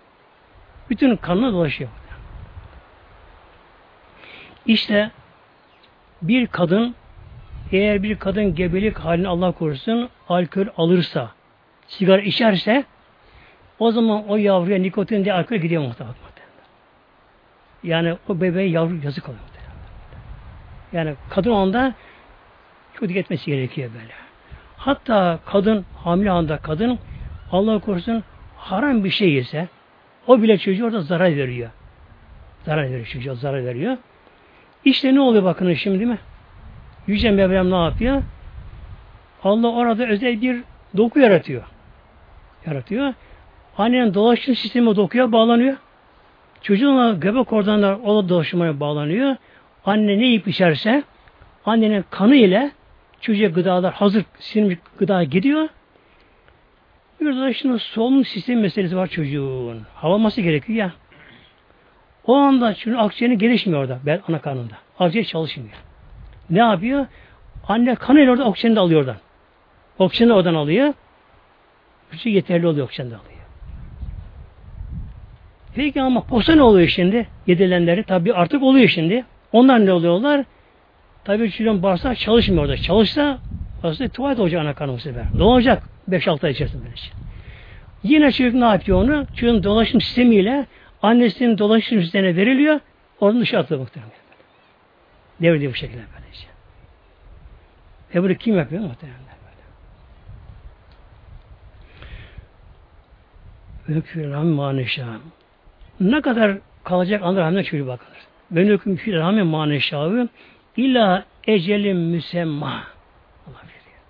Bütün kanına dolaşıyor. İşte bir kadın eğer bir kadın gebelik halini Allah korusun alkol alırsa, sigara içerse o zaman o yavruya nikotin diye alkol gidiyor muhtemelen. Yani o bebeğe yavru yazık oluyor. Yani kadın onda dikkat etmesi gerekiyor böyle. Hatta kadın, hamile anda kadın Allah korusun haram bir şey yese o bile çocuğu orada zarar veriyor. Zarar veriyor çocuğa, zarar veriyor. İşte ne oluyor bakın şimdi değil mi? Yüce Mevlam ne yapıyor? Allah orada özel bir doku yaratıyor. Yaratıyor. Annenin dolaşım sistemi dokuya bağlanıyor. Çocuğun göbek organlar o dolaşımaya bağlanıyor. Anne ne yiyip içerse annenin kanı ile çocuğa gıdalar hazır sinirmiş gıda gidiyor. Bir de şimdi solunum sistemi meselesi var çocuğun. Havaması gerekiyor ya. O anda çünkü akciğerin gelişmiyor orada ben ana karnında. Akciğer çalışmıyor. Ne yapıyor? Anne kanıyla orada oksijeni de alıyor oradan. Oksijeni oradan alıyor. Bir şey yeterli oluyor oksijeni de alıyor. Peki ama posta ne oluyor şimdi? Yedilenleri tabi artık oluyor şimdi. Onlar ne oluyorlar? Tabi çocuğun bağırsağı çalışmıyor orada. Çalışsa aslında tuvalet olacak ana karnı bu sefer. Ne olacak? 5-6 ay içerisinde şey. Yine çocuk ne yapıyor onu? Çocuğun dolaşım sistemiyle annesinin dolaşım sistemine veriliyor. Oradan dışarı atılıyor muhtemelen. Devrediyor bu şekilde böylece. Ve bunu kim yapıyor muhtemelen böyle. Ökü rahmi maneşâ. Ne kadar kalacak anlar hamle çocuğu bakılır. Ben hüküm fil rahmi maneşâ. İlla ecelin müsemma. Allah veriyor.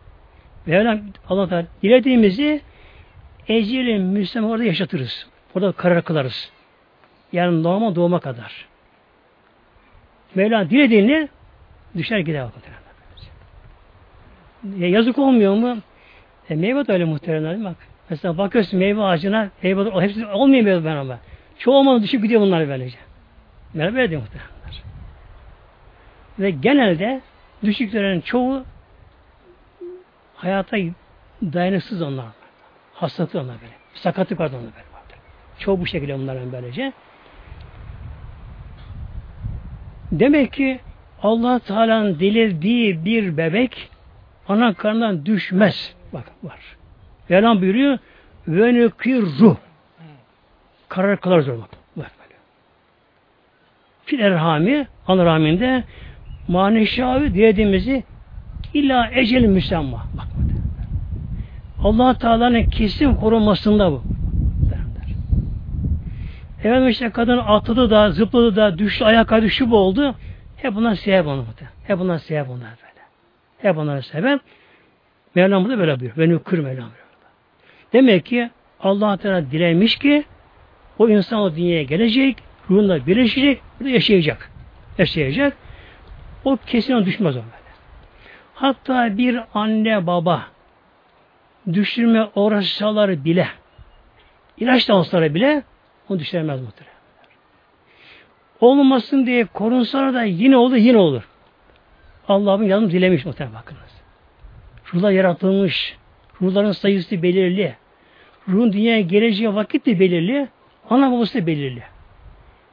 Mevlam Allah Teala dilediğimizi ecelin müsemma orada yaşatırız. Orada karar kılarız. Yani normal doğuma kadar. Mevlam dilediğini düşer gider muhtemelen. Ya yazık olmuyor mu? E, meyve de öyle muhtemelen bak. Mesela bakıyorsun meyve ağacına, meyve hepsi olmuyor meyve ben ama. Çoğu olmadı düşüp gidiyor bunlar böylece. Meyve böyle diyor muhtemelen. Ve genelde düşüklerin çoğu hayata dayanıksız onlar. Hastalıklı onlar böyle. Sakatlık var onlar böyle. Çoğu bu şekilde bunların böylece. Demek ki Allah Teala'nın dilediği bir bebek ana karnından düşmez. Bak var. Mevlam buyuruyor ve nükirru karar kılar zor bak. Böyle. Fil erhami ana rahminde maneşavi dilediğimizi illa ecel müsemma. Bak allah Teala'nın kesin korunmasında bu. Efendim işte kadın atladı da, zıpladı da, düştü, ayağa düştü bu oldu. Hep bunlar sebep onu. Hep bunlar sebep onlar böyle. Hep bunlar sebep. Mevlam burada böyle buyuruyor. Ve nükür Mevlam. Demek ki allah Teala dilemiş ki o insan o dünyaya gelecek, ruhunda birleşecek, burada yaşayacak. Yaşayacak. O kesin düşmez o böyle. Hatta bir anne baba düşürme uğraşsalar bile ilaç da olsalar bile onu düşüremez muhtemelen. Olmasın diye korunsalar da yine olur, yine olur. Allah'ın yardım dilemiş muhtemelen bakınız. Ruhlar yaratılmış. Ruhların sayısı belirli. Ruhun dünyaya geleceği vakit de belirli. Ana babası belirli.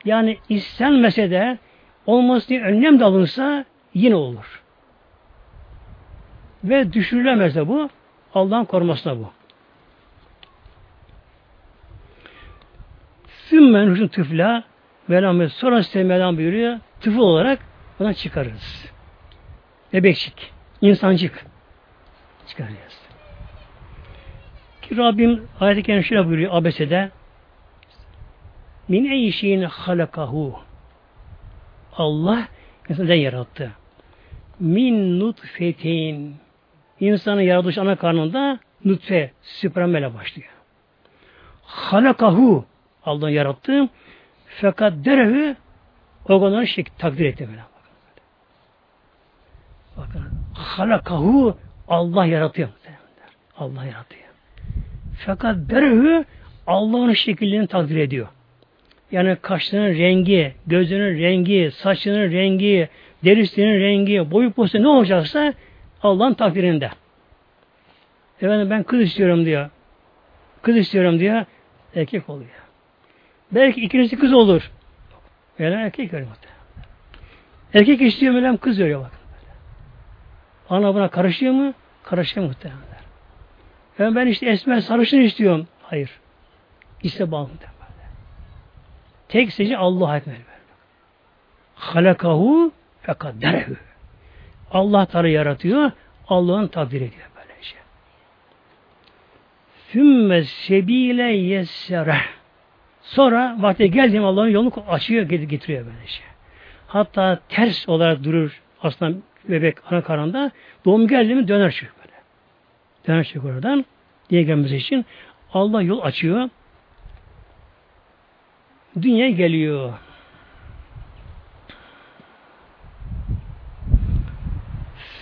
Yani istenmese de olması diye önlem de alınsa yine olur. Ve düşürülemez de bu. Allah'ın korumasına bu. Sümmen hüsnü tıfla Mevlam sonra size Mevlam buyuruyor tıfıl olarak buna çıkarırız. Bebekçik, insancık çıkaracağız. Ki Rabbim ayet-i kerime şöyle buyuruyor Abese'de Min ey şeyin halakahu Allah insanı yarattı. Min nutfetin insanın yaratılış ana karnında nutfe, süpremele başlıyor. Halakahu Allah yarattı. Fakat derevi organları şey takdir etti böyle. Bakın. Halakahu Allah yaratıyor. Allah yaratıyor. Fakat derevi Allah'ın şekillerini takdir ediyor. Yani kaşlarının rengi, gözünün rengi, saçının rengi, derisinin rengi, boyu postu ne olacaksa Allah'ın takdirinde. Efendim ben kız istiyorum diyor. Kız istiyorum diyor. Erkek oluyor. Belki ikincisi kız olur. Yani erkek öyle Erkek istiyor mu kız öyle bakın. Ana buna karışıyor mu? Karışıyor muhtemelen. Yani ben işte esmer sarışın istiyorum. Hayır. İşte bağlı Tek seci Allah ekber. Halakahu fekadderehu. Allah Teala yaratıyor. Allah'ın takdir ediyor böylece. Sümme sebile yessere. Sonra vakti geldiğim Allah'ın yolunu açıyor, getiriyor böylece. Hatta ters olarak durur aslında bebek ana karnında. Doğum geldi mi döner çıkıyor böyle. Döner çıkıyor oradan. Diye gelmesi için Allah yol açıyor. Dünya geliyor.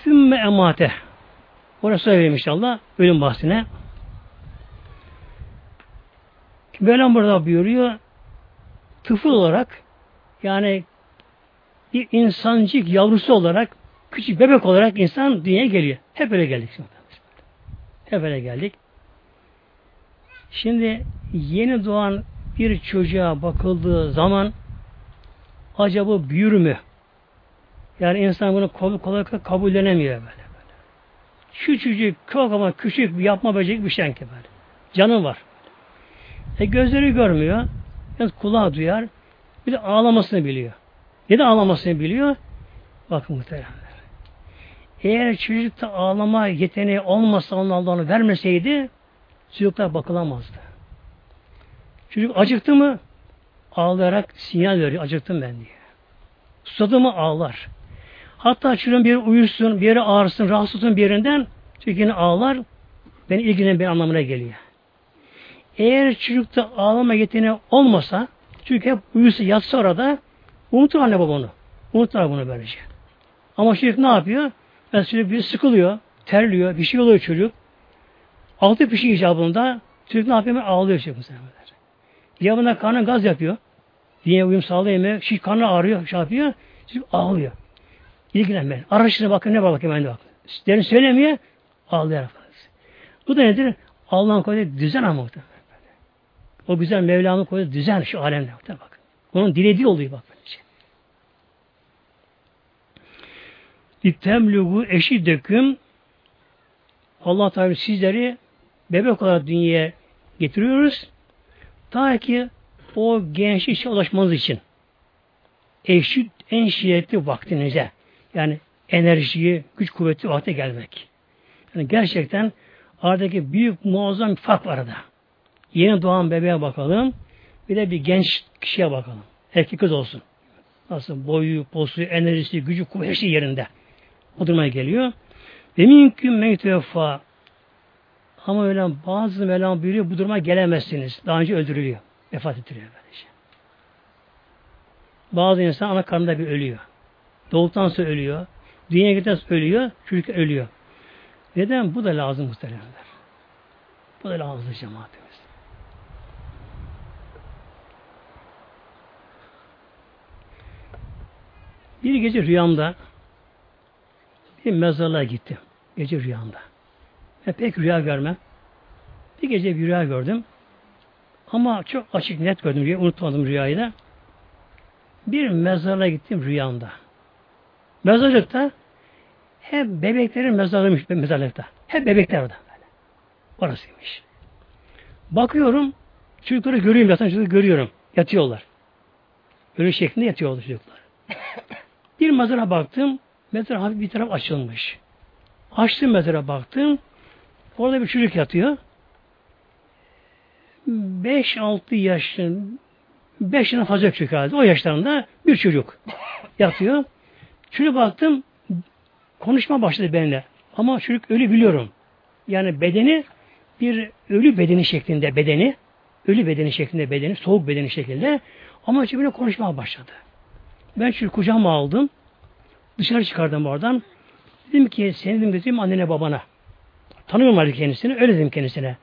Sümme emate. Orası söyleyeyim inşallah. Ölüm bahsine. Mevlam burada buyuruyor. Tıfıl olarak yani bir insancık yavrusu olarak küçük bebek olarak insan dünyaya geliyor. Hep öyle geldik. Hep öyle geldik. Şimdi yeni doğan bir çocuğa bakıldığı zaman acaba büyür mü? Yani insan bunu kolay kolay kabullenemiyor böyle. böyle. Küçücük, çok ama küçük bir yapma böcek bir şey ki böyle. Canı var. E gözleri görmüyor. Yalnız kulağı duyar. Bir de ağlamasını biliyor. Ne de ağlamasını biliyor? Bakın muhteremler. Eğer çocukta ağlama yeteneği olmasa onun Allah'ını vermeseydi çocuklar bakılamazdı. Çocuk acıktı mı ağlayarak sinyal veriyor. Acıktım ben diye. Susadı mı ağlar. Hatta çocuğun bir uyusun, bir yere ağrısın, rahatsız olsun bir yerinden çocuğun ağlar. Beni ilgilenen bir anlamına geliyor. Eğer çocukta ağlama yeteneği olmasa çünkü hep uyusu yatsa orada unutur anne babonu. Unutur bunu böylece. Ama çocuk ne yapıyor? Mesela çocuk bir sıkılıyor, terliyor, bir şey oluyor çocuk. Altı pişi icabında çocuk ne yapıyor? Ağlıyor çocuk mesela. Ya buna karnı gaz yapıyor. Diye uyum sağlayamıyor. Şiş karnı ağrıyor, şey yapıyor. Çocuk ağlıyor. İlgilenmeyin. Araştırın bakın ne var bakın ben de bakın. Derin söylemiyor. Ağlıyor. Bu da nedir? Allah'ın koyduğu düzen ama O güzel Mevla'nın koyduğu düzen şu alemde. Bak. Onun dilediği oluyor bak böylece. İttemlugu eşi döküm Allah Teala sizleri bebek olarak dünyaya getiriyoruz. Ta ki o gençlik ulaşmanız için eşit en şiddetli vaktinize yani enerjiyi, güç kuvveti vakte gelmek. Yani gerçekten aradaki büyük muazzam bir fark var arada. Yeni doğan bebeğe bakalım. Bir de bir genç kişiye bakalım. Erkek kız olsun. Nasıl boyu, posu, enerjisi, gücü, kuvveti şey yerinde. O duruma geliyor. Ve mümkün meytvefa ama öyle bazı Mevlam buyuruyor bu duruma gelemezsiniz. Daha önce öldürülüyor. Vefat ettiriyor böylece. Bazı insan ana karnında bir ölüyor. Doğduktan sonra ölüyor. Dünyaya giden ölüyor. Çocuk ölüyor. Neden? Bu da lazım muhtemelenler. Bu da lazım cemaatimiz. Bir gece rüyamda bir mezarlığa gittim. Gece rüyamda. Ben pek rüya görmem. Bir gece bir rüya gördüm. Ama çok açık net gördüm rüyayı. Unutmadım rüyayı da. Bir mezarlığa gittim rüyamda. Mezarlıkta hep bebeklerin mezarıymış mezarlıkta. Hep bebekler orada böyle. Orasıymış. Bakıyorum çocukları görüyorum yatan çocukları görüyorum. Yatıyorlar. Ölü şeklinde yatıyorlar çocuklar. bir mezara baktım. Mezar hafif bir taraf açılmış. Açtım mezara baktım. Orada bir çocuk yatıyor. 5-6 yaşın 5 yaşından fazla küçük halde. O yaşlarında bir çocuk yatıyor. Çocuk baktım konuşma başladı benimle. Ama çocuk ölü biliyorum. Yani bedeni bir ölü bedeni şeklinde bedeni ölü bedeni şeklinde bedeni, soğuk bedeni şeklinde ama çocuk konuşmaya başladı. Ben çocuğu kucağıma aldım. Dışarı çıkardım oradan. Dedim ki seni dedim götüreyim annene babana. Tanıyorum artık kendisini. Öyle dedim kendisine.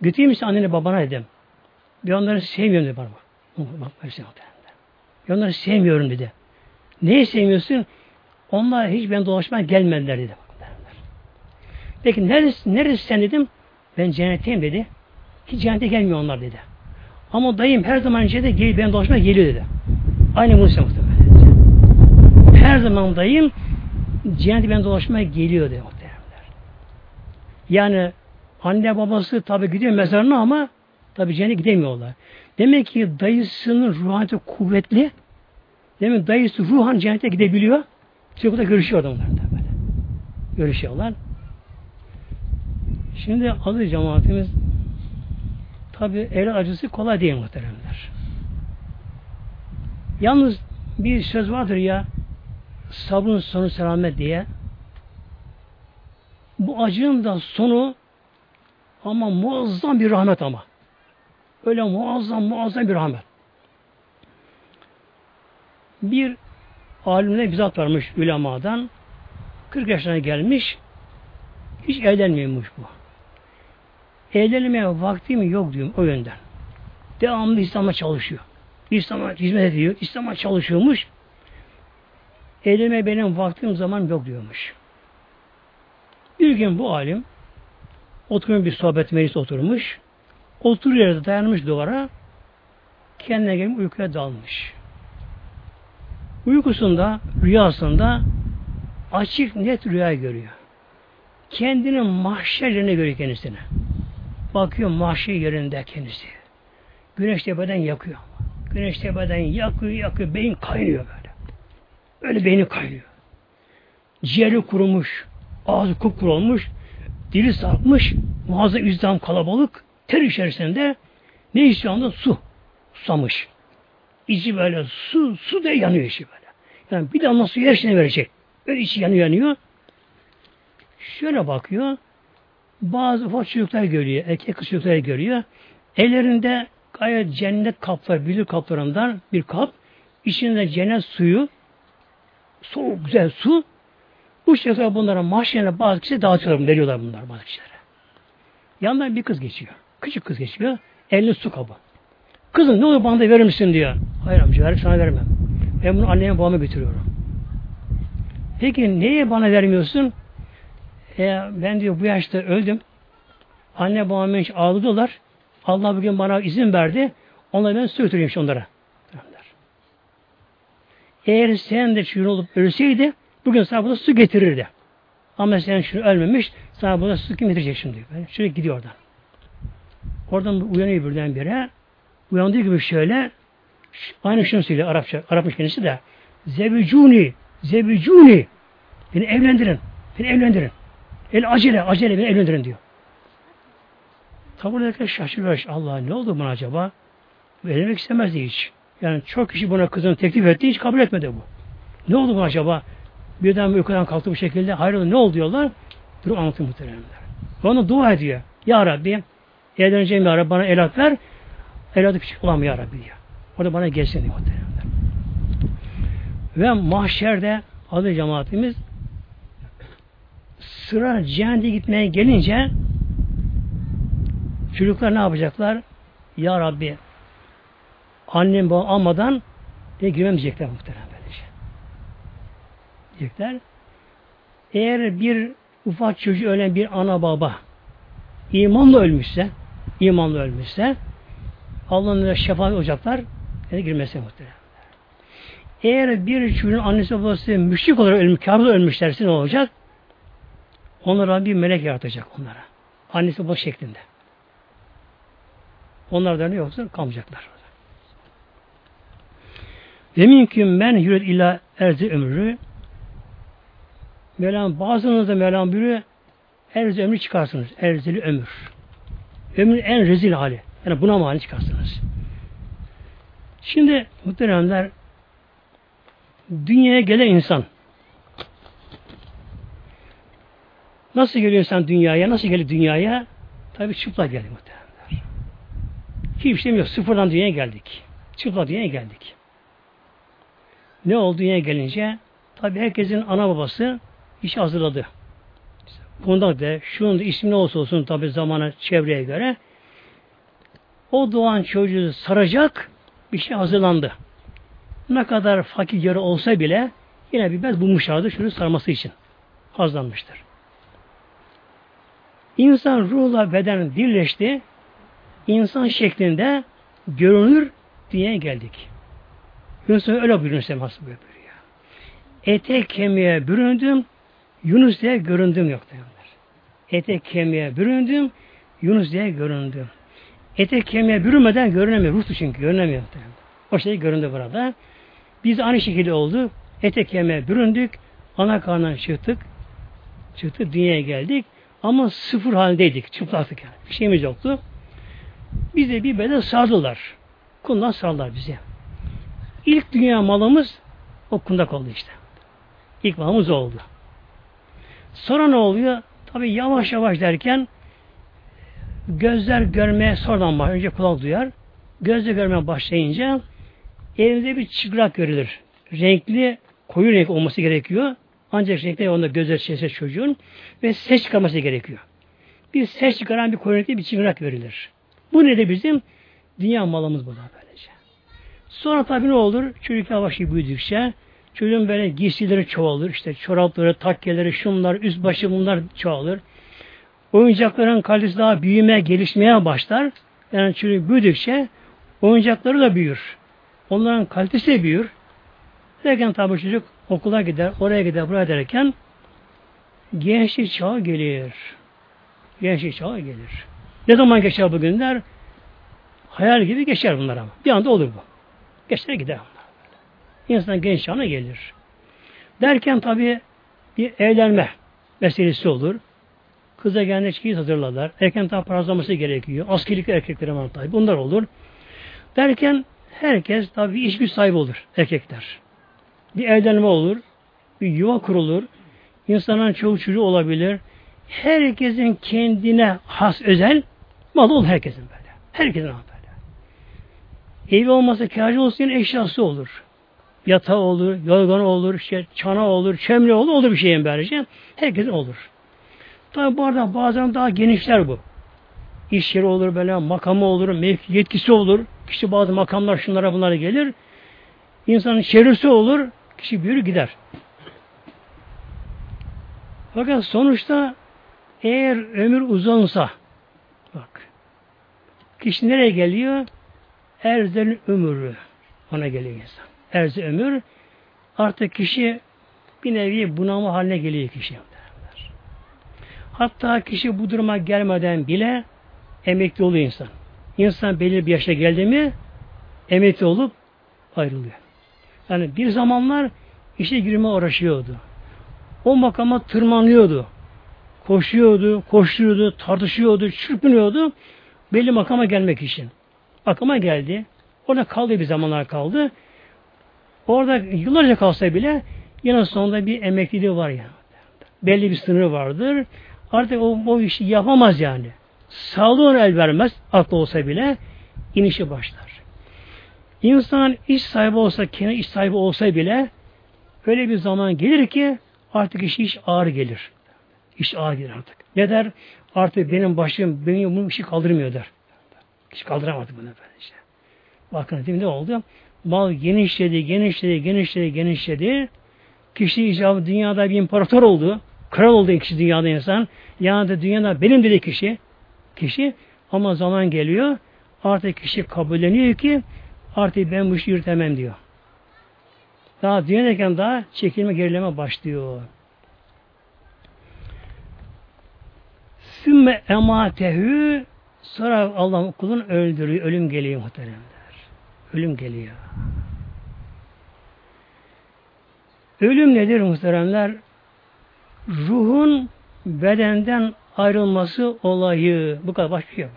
Götüreyim misin annene babana dedim. Bir onları sevmiyorum dedi bana. Şey Ben onları sevmiyorum dedi. Neyi sevmiyorsun? Onlar hiç ben dolaşmaya gelmediler dedi. Peki neresi, neresi sen dedim. Ben cennetteyim dedi. Hiç cennete gelmiyor onlar dedi. Ama dayım her zaman cennete gel, ben dolaşmaya geliyor dedi. Aynı bunu söyledi. Her zaman dayım cennete ben dolaşmaya geliyor dedi. Yani anne babası tabi gidiyor mezarına ama tabi cennete gidemiyorlar. Demek ki dayısının ruhaniyeti kuvvetli. Demek ki dayısı ruhan cennete gidebiliyor. Çocukla görüşüyor onlar da böyle. Görüşüyorlar. Şimdi adı cemaatimiz tabi el acısı kolay değil muhteremler. Yalnız bir söz vardır ya sabrın sonu selamet diye bu acının da sonu ama muazzam bir rahmet ama. Öyle muazzam muazzam bir rahmet. Bir alimde bizzat varmış ulemadan 40 yaşına gelmiş hiç evlenmiyormuş bu. Evlenmeye vaktim yok diyorum o yönden. Devamlı İslam'a çalışıyor. İslam'a hizmet ediyor. İslam'a çalışıyormuş. Evlenmeye benim vaktim zaman yok diyormuş. Bir gün bu alim oturmuş bir sohbet meclis oturmuş. Oturuyor yerde dayanmış duvara kendine gelip uykuya dalmış. Uykusunda, rüyasında açık net rüya görüyor. Kendinin mahşer yerine görüyor kendisine. Bakıyor mahşer yerinde kendisi. Güneş tepeden yakıyor. Güneş tepeden yakıyor, yakıyor. Beyin kaynıyor böyle. Öyle beyni kaynıyor. Ciğeri kurumuş. Ağzı kupkuru olmuş. Dili sarkmış. Muazzam izdam kalabalık. Ter içerisinde ne istiyor? Su. Susamış. İçi böyle su, su da yanıyor içi böyle. Yani bir damla suyu her şeyine verecek. Öyle içi yanıyor yanıyor. Şöyle bakıyor. Bazı ufak çocuklar görüyor. Erkek kız çocuklar görüyor. Ellerinde gayet cennet kaplar, bilir kaplarından bir kap. İçinde cennet suyu, soğuk güzel su. Bu şekilde bunlara mahşerine bazı kişi dağıtıyorlar, veriyorlar bunlar bazı kişilere. Yandan bir kız geçiyor. Küçük kız geçiyor. Elini su kabı. Kızım ne olur bana da verir misin diyor. Hayır amca verip sana vermem. Ben bunu anneme babama götürüyorum. Peki neye bana vermiyorsun? E, ben diyor bu yaşta öldüm. Anne babam hiç ağladılar. Allah bugün bana izin verdi. Onları ben su götüreyim onlara. Eğer sen de şunu olup ölseydi bugün sana burada su getirirdi. Ama sen şunu ölmemiş sana burada su kim getirecek şimdi? Ben şöyle gidiyor oradan. Oradan uyanıyor birdenbire. Uyandığı gibi şöyle aynı şunu söylüyor Arapça. Arapmış kendisi de Zevicuni Zevicuni Beni evlendirin. Beni evlendirin. El acele, acele beni evlendirin diyor. Tabi derken şaşırıyor. Allah ne oldu buna acaba? Evlenmek istemezdi hiç. Yani çok kişi buna kızını teklif etti, hiç kabul etmedi bu. Ne oldu bu acaba? Birden uykudan kalktı bu şekilde. Hayır ne oldu diyorlar. Dur anlatayım muhteremler. Ona dua ediyor. Ya Rabbi evleneceğim ya Rabbi bana elat ver. Eladı küçük olamam ya Rabbi diyor. Orada bana gelsin diyor muhteremler. Ve mahşerde adı cemaatimiz sıra cehennete gitmeye gelince çocuklar ne yapacaklar? Ya Rabbi annem babam almadan de girmemeyecekler böylece. Diyecekler. Eğer bir ufak çocuğu ölen bir ana baba imanla ölmüşse imanla ölmüşse Allah'ın şefaat olacaklar yani girmesi muhtemelen. Eğer bir çocuğun annesi babası müşrik olarak ölmüş, kâbir ölmüşlerse ne olacak? Onlara bir melek yaratacak onlara. Annesi babası şeklinde. Onlar da ne yoksa kalmayacaklar. Ve mümkün men yüred ila erzi ömrü Mevlam bazınızda Mevlam buyuruyor erzi ömrü çıkarsınız. Erzili ömür. Ömrün en rezil hali. Yani buna mani çıkarsınız. Şimdi muhteremler dünyaya gelen insan nasıl geliyor insan dünyaya? Nasıl geliyor dünyaya? Tabi çıplak geldi muhteremler. Hiçbir şey yok. Sıfırdan dünyaya geldik. Çıplak dünyaya geldik. Ne oldu dünyaya gelince? Tabi herkesin ana babası iş hazırladı. Bunda da şunun da ismi ne olsa olsun tabi zamana çevreye göre o doğan çocuğu saracak bir şey hazırlandı. Ne kadar fakir yarı olsa bile yine bir bez bulmuşlardı şunu sarması için. Hazırlanmıştır. İnsan ruhla beden birleşti. İnsan şeklinde görünür diye geldik. Yunus öyle buyuruyor seması buyuruyor. Ete kemiğe büründüm, Yunus diye göründüm yok diyorlar. Ete kemiğe büründüm, Yunus diye göründüm. Ete kemiğe bürünmeden görünemiyor. Ruhtu çünkü görünemiyor. O şey göründü burada. Biz aynı şekilde oldu. Ete kemiğe büründük. Ana karnından çıktık. Çıktık dünyaya geldik. Ama sıfır haldeydik. Çıplaktık yani. Bir şeyimiz yoktu. Bize bir beden sardılar. Kundan sardılar bize. İlk dünya malımız o kundak oldu işte. İlk malımız oldu. Sonra ne oluyor? Tabi yavaş yavaş derken gözler görmeye sonradan başlıyor. Önce kulak duyar. Gözle görmeye başlayınca elimizde bir çıkrak görülür. Renkli, koyu renk olması gerekiyor. Ancak renkli onda gözler çeşitli çocuğun ve ses çıkarması gerekiyor. Bir ses çıkaran bir koyu renkli bir çıkrak verilir. Bu ne de bizim dünya malımız bu da böylece. Sonra tabii ne olur? Çocuk yavaş büyüdükçe çocuğun böyle giysileri çoğalır. İşte çorapları, takkeleri, şunlar, üst başı bunlar çoğalır. Oyuncakların kalitesi daha büyümeye, gelişmeye başlar. Yani çocuk büyüdükçe oyuncakları da büyür. Onların kalitesi de büyür. Derken tabi çocuk okula gider, oraya gider, buraya derken gençlik çağı gelir. Gençlik çağı gelir. Ne zaman geçer bu günler? Hayal gibi geçer bunlar ama. Bir anda olur bu. Geçer gider. İnsan genç çağına gelir. Derken tabi bir evlenme meselesi olur. Kıza gelene çeyiz hazırlarlar. Erken tabi parazlaması gerekiyor. Askerlik erkekleri var tabi. Bunlar olur. Derken herkes tabi iş güç sahibi olur. Erkekler. Bir evlenme olur. Bir yuva kurulur. İnsanların çoğu çocuğu olabilir. Herkesin kendine has özel malı olur herkesin böyle. Herkesin böyle. Evi olmasa kiracı olsun eşyası olur. Yatağı olur, yorganı olur, işte çana olur, çömle olur, olur bir şeyin böylece. Herkesin olur. Tabi bu arada bazen daha genişler bu. İş yeri olur böyle, makamı olur, mevki, yetkisi olur. Kişi bazı makamlar şunlara bunlara gelir. İnsanın çevresi olur, kişi büyür gider. Fakat sonuçta eğer ömür uzunsa bak Kişi nereye geliyor? Erzel ömürü. Ona geliyor insan. Erzel ömür. Artık kişi bir nevi bunama haline geliyor kişi. Hatta kişi bu duruma gelmeden bile emekli oluyor insan. İnsan belirli bir yaşa geldi mi emekli olup ayrılıyor. Yani bir zamanlar işe girme uğraşıyordu. O makama tırmanıyordu. Koşuyordu, koşturuyordu, tartışıyordu, çırpınıyordu. Belli makama gelmek için. Makama geldi. Orada kaldı bir zamanlar kaldı. Orada yıllarca kalsa bile yine sonunda bir emekliliği var ya. Yani. Belli bir sınırı vardır. Artık o, o işi yapamaz yani. Sağlığı el vermez, aklı olsa bile inişi başlar. İnsan iş sahibi olsa, kendi iş sahibi olsa bile öyle bir zaman gelir ki artık iş, iş ağır gelir. İş ağır gelir artık. Ne der? Artık benim başım, benim bunu işi kaldırmıyor der. Hiç kaldıramadı bunu böylece. Bakın değil mi ne oldu? Mal genişledi, genişledi, genişledi, genişledi. Kişi icabı dünyada bir imparator oldu. Kral oldu kişi dünyada insan. Yani dünyada benim dedi kişi. Kişi ama zaman geliyor. Artık kişi kabulleniyor ki artık ben bu işi yürütemem diyor. Daha dünyadayken daha çekilme gerileme başlıyor. Sümme ematehü sonra Allah kulun öldürüyor. Ölüm geliyor muhteremler. Ölüm geliyor. Ölüm nedir muhteremler? Ruhun bedenden ayrılması olayı. Bu kadar başka bir şey yok.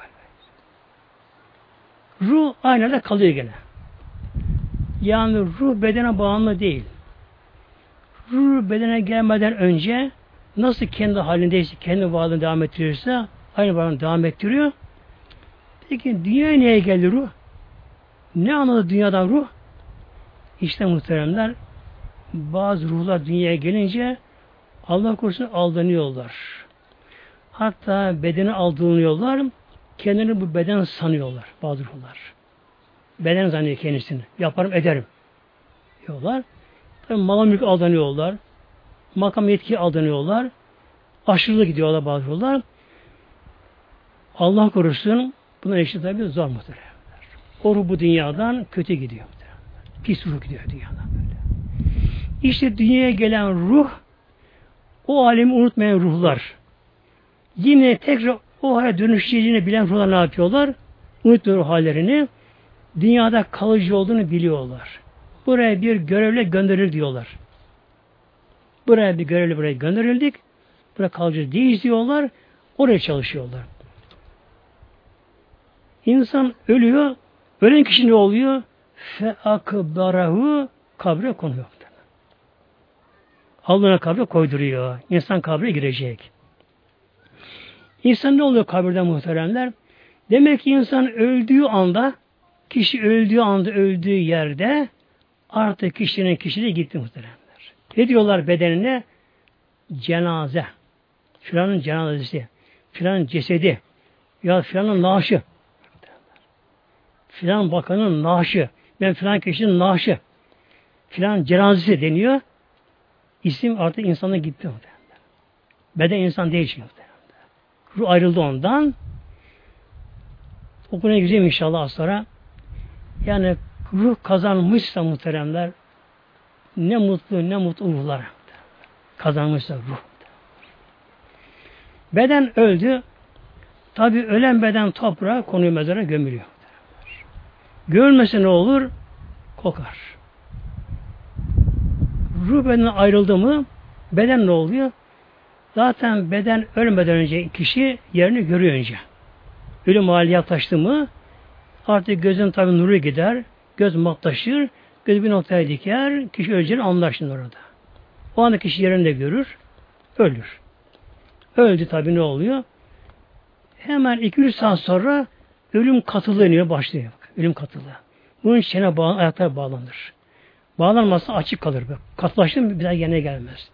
Ruh aynı da kalıyor gene. Yani ruh bedene bağımlı değil. Ruh bedene gelmeden önce nasıl kendi halindeyse, kendi varlığını devam ettiriyorsa aynı varlığını devam ettiriyor. Peki dünya neye geldi ruh? Ne anladı dünyadan ruh? İşte muhteremler bazı ruhlar dünyaya gelince Allah korusun aldanıyorlar. Hatta bedeni aldanıyorlar. Kendini bu beden sanıyorlar bazı ruhlar. Beden zannediyor kendisini. Yaparım ederim. Diyorlar. Tabi mala mülk aldanıyorlar. Makam yetki aldanıyorlar. Aşırılık gidiyorlar bazı ruhlar. Allah korusun buna eşit tabi zor muhtemelen. O ruh bu dünyadan kötü gidiyor. Pis ruh gidiyor dünyadan. İşte dünyaya gelen ruh o alemi unutmayan ruhlar yine tekrar o hale dönüşeceğini bilen ruhlar ne yapıyorlar? Unutmuyor hallerini. Dünyada kalıcı olduğunu biliyorlar. Buraya bir görevle gönderilir diyorlar. Buraya bir görevle buraya gönderildik. Buraya kalıcı değil diyorlar. Oraya çalışıyorlar. İnsan ölüyor. Ölen kişi ne oluyor? Fe akbarahu kabre konuyor. Allah'ına kabre koyduruyor. İnsan kabre girecek. İnsan ne oluyor kabirde muhteremler? Demek ki insan öldüğü anda, kişi öldüğü anda öldüğü yerde artık kişinin kişiliği gitti muhteremler. Ne diyorlar bedenine? Cenaze. Filanın cenazesi. Filanın cesedi. Ya filanın naaşı. Filan bakanın naaşı. Ben filan kişinin naaşı. Filan cenazesi deniyor. İsim artık insana gitti muhtemelen. Beden insan değil muhtemelen. Ruh ayrıldı ondan. O konuya inşallah az sonra. Yani ruh kazanmışsa muhteremler ne mutlu ne mutlu kazanmışsa ruh. Beden öldü. Tabi ölen beden toprağa konuyu mezara gömülüyor. Gömülmese ne olur? Kokar. Ruh bedenden ayrıldı mı beden ne oluyor? Zaten beden ölmeden önce kişi yerini görüyor önce. Ölüm hali yaklaştı mı artık gözün tabi nuru gider, göz matlaşır, göz bir noktaya diker, kişi öleceğini anlar orada. O anda kişi yerini görür, ölür. Öldü tabi ne oluyor? Hemen iki üç saat sonra ölüm katılığı iniyor başlıyor. Ölüm katılığı. Bunun çene bağ, ayaklar bağlanır. Bağlanmazsa açık kalır. Katılaştı mı bir daha yerine gelmez.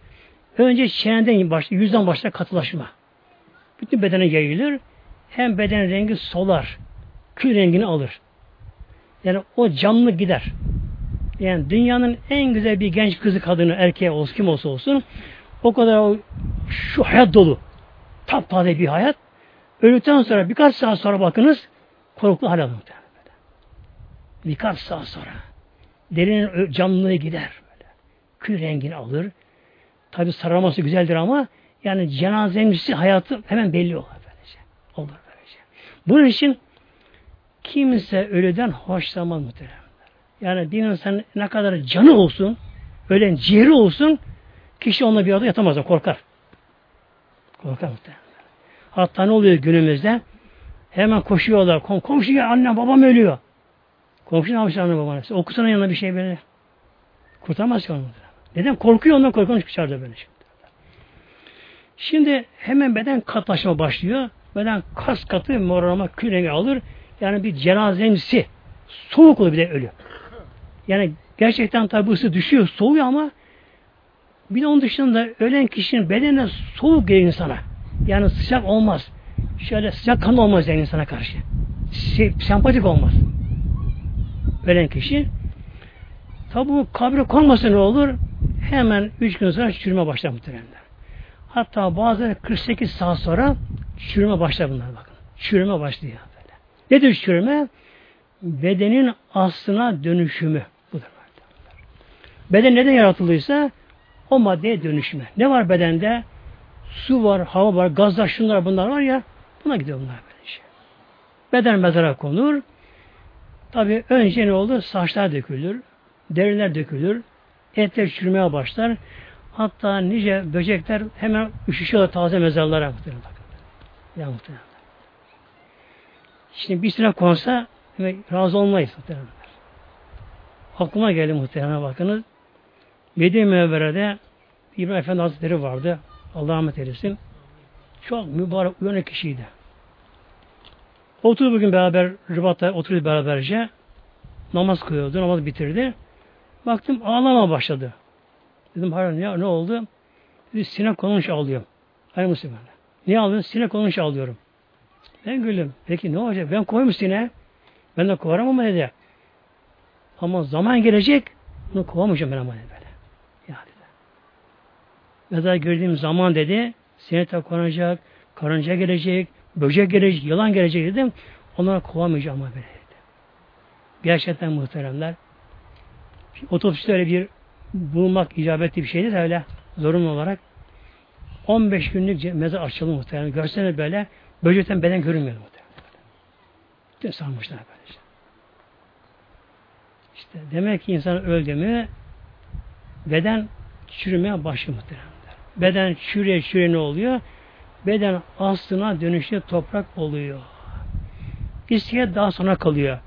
Önce çeneden başlar, yüzden başlar katılaşma. Bütün bedene yayılır. Hem beden rengi solar. Kül rengini alır. Yani o canlı gider. Yani dünyanın en güzel bir genç kızı kadını erkeğe olsun kim olsa olsun o kadar o, şu hayat dolu. Taptaze bir hayat. Öldükten sonra birkaç saat sonra bakınız Korkulu hal alır muhtemelen. Birkaç saat sonra derinin canlılığı gider. Böyle. Kül rengini alır. Tabi sarılması güzeldir ama yani cenazemsi hayatı hemen belli olur. Böylece. Olur böylece. Bunun için kimse ölüden hoşlanmaz muhtemelen. Yani bir insan ne kadar canı olsun, ölen ciğeri olsun, kişi onunla bir arada yatamaz, korkar. Korkar muhtemelen. Hatta ne oluyor günümüzde? Hemen koşuyorlar. Kom komşu ya annem babam ölüyor. Komşu ne yapmış anne babana? Okusana yanına bir şey böyle. Kurtarmaz ki onu. Neden? Korkuyor ondan korkuyor. Dışarıda böyle şey. Şimdi hemen beden katlaşma başlıyor. Beden kas katı morarma kül alır. Yani bir cenazemsi. Soğuk olur bir de ölü. Yani gerçekten tabi ısı düşüyor, soğuyor ama bir de onun dışında ölen kişinin bedenine soğuk gelir insana. Yani sıcak olmaz. Şöyle sıcak kan olmaz yani insana karşı. Şey, sempatik olmaz. Ölen kişi. Tabi bu kabre konmasa ne olur? Hemen üç gün sonra çürüme başlar muhtemelen. Hatta bazen 48 saat sonra çürüme başlar bunlar bakın. Çürüme başlıyor böyle. Nedir çürüme? Bedenin aslına dönüşümü. Budur. Beden neden yaratıldıysa o maddeye dönüşme. Ne var bedende? Su var, hava var, gazlar, şunlar bunlar var ya buna gidiyor bunlar böyle şey. Beden mezara konur. Tabi önce ne olur? Saçlar dökülür, deriler dökülür, etler çürümeye başlar. Hatta nice böcekler hemen üşüşüyorlar taze mezarlara. Muhtemelen. Ya muhtemelen. Şimdi bir sıra konsa razı olmayız muhtemelen. Aklıma geldi muhtemelen bakınız. Medine Münevvere'de İbrahim Efendi Hazretleri vardı. Allah rahmet eylesin. Çok mübarek, uyanık kişiydi. Oturdu bugün beraber, Rıbat'ta oturdu beraberce. Namaz kılıyordu, namaz bitirdi. Baktım ağlama başladı. Dedim hayır ne, ne oldu? Dedi sinek konuş ağlıyorum. Hayır böyle? Niye ağlıyorsun? Sinek konuş ağlıyorum. Ben güldüm. Peki ne olacak? Ben koyayım sineğe. Ben de kovarım ama dedi. Ama zaman gelecek bunu kovamayacağım ben ama dedi böyle. Ya dedi. Mezar gördüğüm zaman dedi sinek konacak, karınca gelecek, böcek gelecek, yılan gelecek dedim. Onları kovamayacağım ama böyle dedi. Gerçekten muhteremler. Otopside öyle bir bulmak icabetli bir şeydi öyle zorunlu olarak 15 günlük mezar açıldı muhtemelen. Görsene böyle böcekten beden görünmüyordu muhtemelen. Bütün sarmışlar böyle işte. İşte demek ki insan öldü mü beden çürümeye başlıyor muhtemelen. Beden çürüye çürüye ne oluyor? Beden aslına dönüşte toprak oluyor. İskelet daha sonra kalıyor.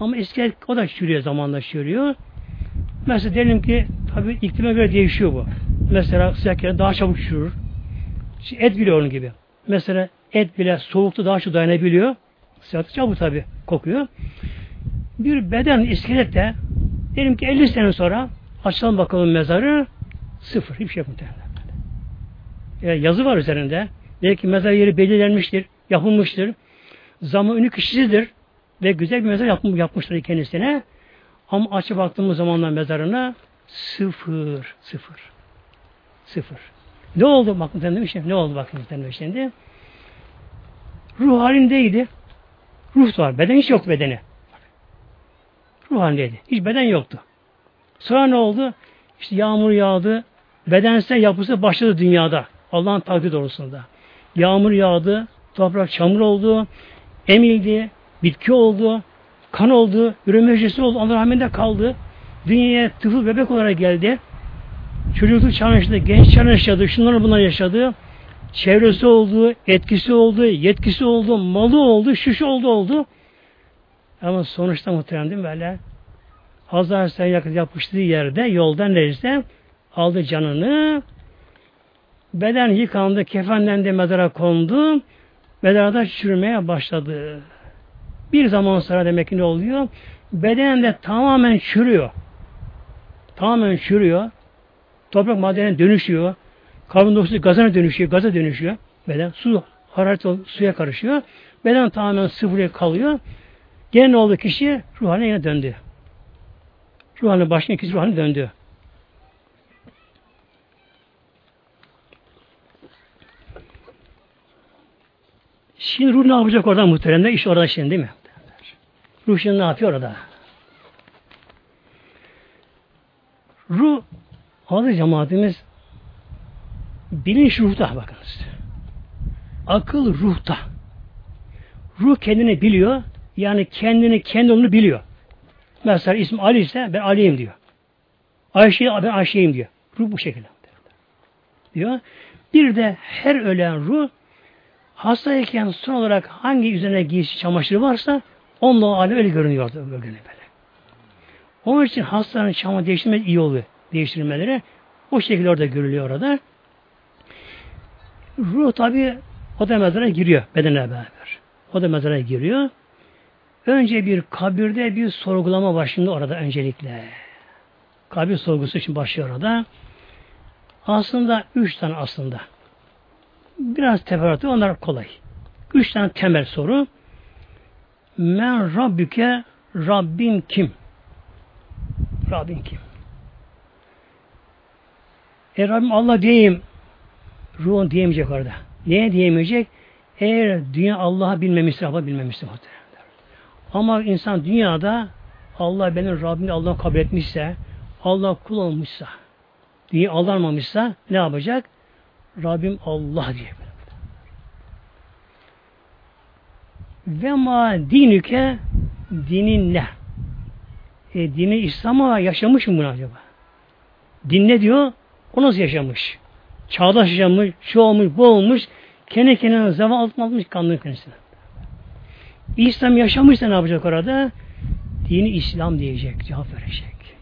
Ama iskelet o da çürüyor zamanla çürüyor. Mesela diyelim ki tabi iklime göre değişiyor bu. Mesela sıcak daha çabuk çürür. Et bile onun gibi. Mesela et bile soğukta daha çok dayanabiliyor. Sıcakta çabuk tabi kokuyor. Bir beden iskelette diyelim ki 50 sene sonra açalım bakalım mezarı sıfır. Hiçbir şey yok Yani yazı var üzerinde. Belki mezar yeri belirlenmiştir, yapılmıştır. Zaman ünlü kişisidir ve güzel bir mezar yapmıştır kendisine. Ama açıp baktığımız zamanlar mezarına sıfır, sıfır. Sıfır. Ne oldu? Bakın demişim. Ne oldu bakın demişim şimdi. Ruh halindeydi. Ruh var. Beden hiç yoktu bedeni. Ruh halindeydi. Hiç beden yoktu. Sonra ne oldu? İşte yağmur yağdı. Bedensel yapısı başladı dünyada. Allah'ın takdir doğrusunda. Yağmur yağdı. Toprak çamur oldu. Emildi. Bitki oldu kan oldu, üreme hücresi oldu, Allah rahmetinde kaldı. Dünyaya tıfıl bebek olarak geldi. Çocukluk çağını genç çağını yaşadı, şunları bunları yaşadı. Çevresi oldu, etkisi oldu, yetkisi oldu, malı oldu, şuş oldu oldu. Ama sonuçta muhtemelen değil mi böyle? Hazar sen yakın yapıştığı yerde, yoldan neyse aldı canını. Beden yıkandı, kefenlendi, mezara kondu. Mezarda çürümeye başladı. Bir zaman sonra demek ki ne oluyor? Bedende tamamen çürüyor. Tamamen çürüyor. Toprak maddene dönüşüyor. Karbondioksit gazına dönüşüyor. Gaza dönüşüyor. Beden su hararet suya karışıyor. Beden tamamen sıfıra kalıyor. Gene ne oldu kişi? Ruh yine döndü. Ruh haline başına kişi ruh döndü. Şimdi ruh ne yapacak oradan muhteremler? İş orada şimdi değil mi? Ruh şimdi ne yapıyor orada? Ruh adı cemaatimiz bilinç ruhta bakınız. Akıl ruhta. Ruh kendini biliyor. Yani kendini kendi onu biliyor. Mesela ismi Ali ise ben Ali'yim diyor. Ayşe ben Ayşe'yim diyor. Ruh bu şekilde. Diyor. Bir de her ölen ruh hastayken son olarak hangi üzerine giysi çamaşırı varsa onunla hali öyle görünüyordu. Böyle böyle. Onun için hastanın çamaşırı değiştirmek iyi oluyor. Değiştirmeleri. O şekilde orada görülüyor orada. Ruh tabi o da mezara giriyor bedenle beraber. O da mezara giriyor. Önce bir kabirde bir sorgulama başında orada öncelikle. Kabir sorgusu için başlıyor orada. Aslında üç tane aslında. Biraz teferruatı onlar kolay. Üç tane temel soru. Men Rabbüke Rabbin kim? Rabbin kim? E Rabbim Allah diyeyim. Ruhun diyemeyecek orada. Niye diyemeyecek? Eğer dünya Allah'ı bilmemişse, Allah'ı bilmemişse. Ama insan dünyada Allah benim Rabbim Allah'ı kabul etmişse, Allah kul olmuşsa, dünya aldanmamışsa ne yapacak? Rabbim Allah diye. Ve ma dinüke dinin ne? E, dini İslam'a yaşamış mı bunu acaba? Din ne diyor? O nasıl yaşamış? Çağdaş yaşamış, şu olmuş, bu olmuş, kendi kendine zaman altına almış kanlı kendisine. İslam yaşamışsa ne yapacak orada? Dini İslam diyecek, cevap verecek.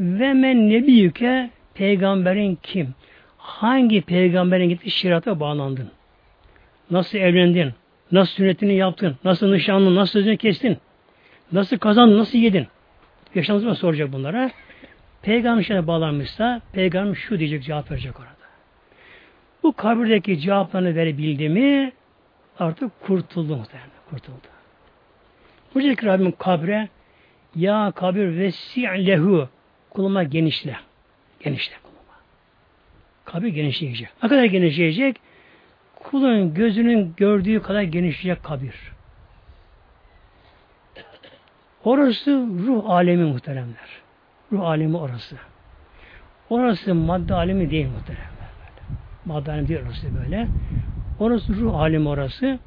Ve men nebiyüke peygamberin kim? Hangi peygamberin gitti şirata bağlandın? Nasıl evlendin? Nasıl sünnetini yaptın? Nasıl nişanlın? Nasıl sözünü kestin? Nasıl kazandın? Nasıl yedin? Yaşamınız mı soracak bunlara? Peygamber şöyle bağlanmışsa peygamber şu diyecek cevap verecek orada. Bu kabirdeki cevaplarını verebildi mi artık kurtuldu muhtemelen. Kurtuldu. Bu ki Rabbim kabre ya kabir ve lehu kuluma genişle. Genişle. Kabir genişleyecek. Ne kadar genişleyecek? Kulun gözünün gördüğü kadar genişleyecek kabir. Orası ruh alemi muhteremler. Ruh alemi orası. Orası madde alemi değil muhteremler. Madde alemi değil orası böyle. Orası ruh alemi orası.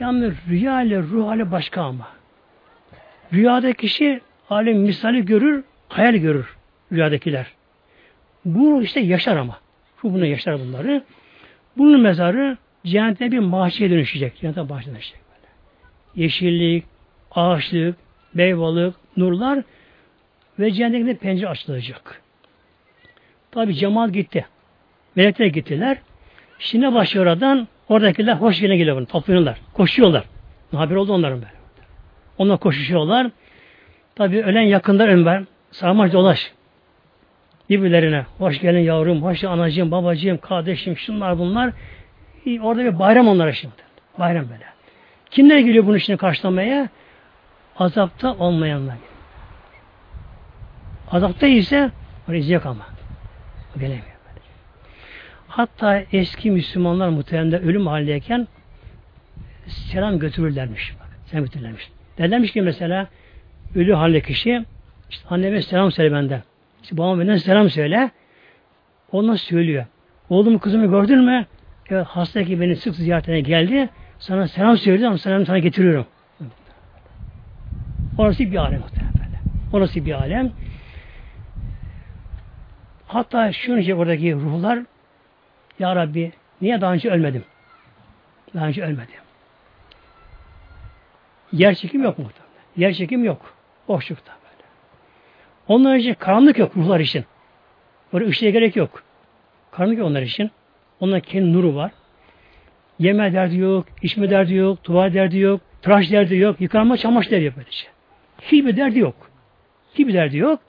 Yani rüya ile ruh hali başka ama. Rüyada kişi alem misali görür, hayal görür rüyadakiler. Bu işte yaşar ama. Bu bunu yaşar bunları. Bunun mezarı cennete bir mahşeye dönüşecek. Cennete bahçeye dönüşecek böyle. Yeşillik, ağaçlık, meyvalık, nurlar ve cennetinde pencere açılacak. Tabi cemaat gitti. Melekler gittiler. Şimdi başlıyor oradan oradakiler hoş yine geliyor. Toplanıyorlar. Koşuyorlar. Ne haber oldu onların böyle. Onlar koşuşuyorlar. Tabi ölen yakında Ömer. Sarmaş dolaş. Birbirlerine. Hoş gelin yavrum, hoş anacığım, babacığım, kardeşim, şunlar bunlar. Orada bir bayram onlara şimdi. Bayram böyle. Kimler geliyor bunu şimdi karşılamaya? Azapta olmayanlar. Azapta ise oraya yok ama. Gelemiyor. Böyle. Hatta eski Müslümanlar muhtemelen ölüm halindeyken selam götürürlermiş. Bak, selam götürürlermiş. Derlermiş ki mesela ölü halde kişi işte anneme selam söyle benden. İşte benden selam söyle. Ondan söylüyor. Oğlum kızımı gördün mü? Evet, hasta ki beni sık ziyaretine geldi. Sana selam söyledi ama selam sana getiriyorum. Orası bir alem muhtemelen. Orası bir alem. Hatta şunu diyecek oradaki ruhlar Ya Rabbi niye daha önce ölmedim? Daha önce ölmedim. Yer çekim yok muhtemelen. Yer çekim yok. Boşlukta böyle. Onlar için karanlık yok ruhlar için. Böyle ışığa gerek yok. Karanlık yok onlar için. Onların kendi nuru var. Yeme derdi yok, içme derdi yok, tuvalet derdi yok, tıraş derdi yok, yıkanma çamaşır derdi yok böylece. Hiçbir derdi yok. Hiçbir derdi yok.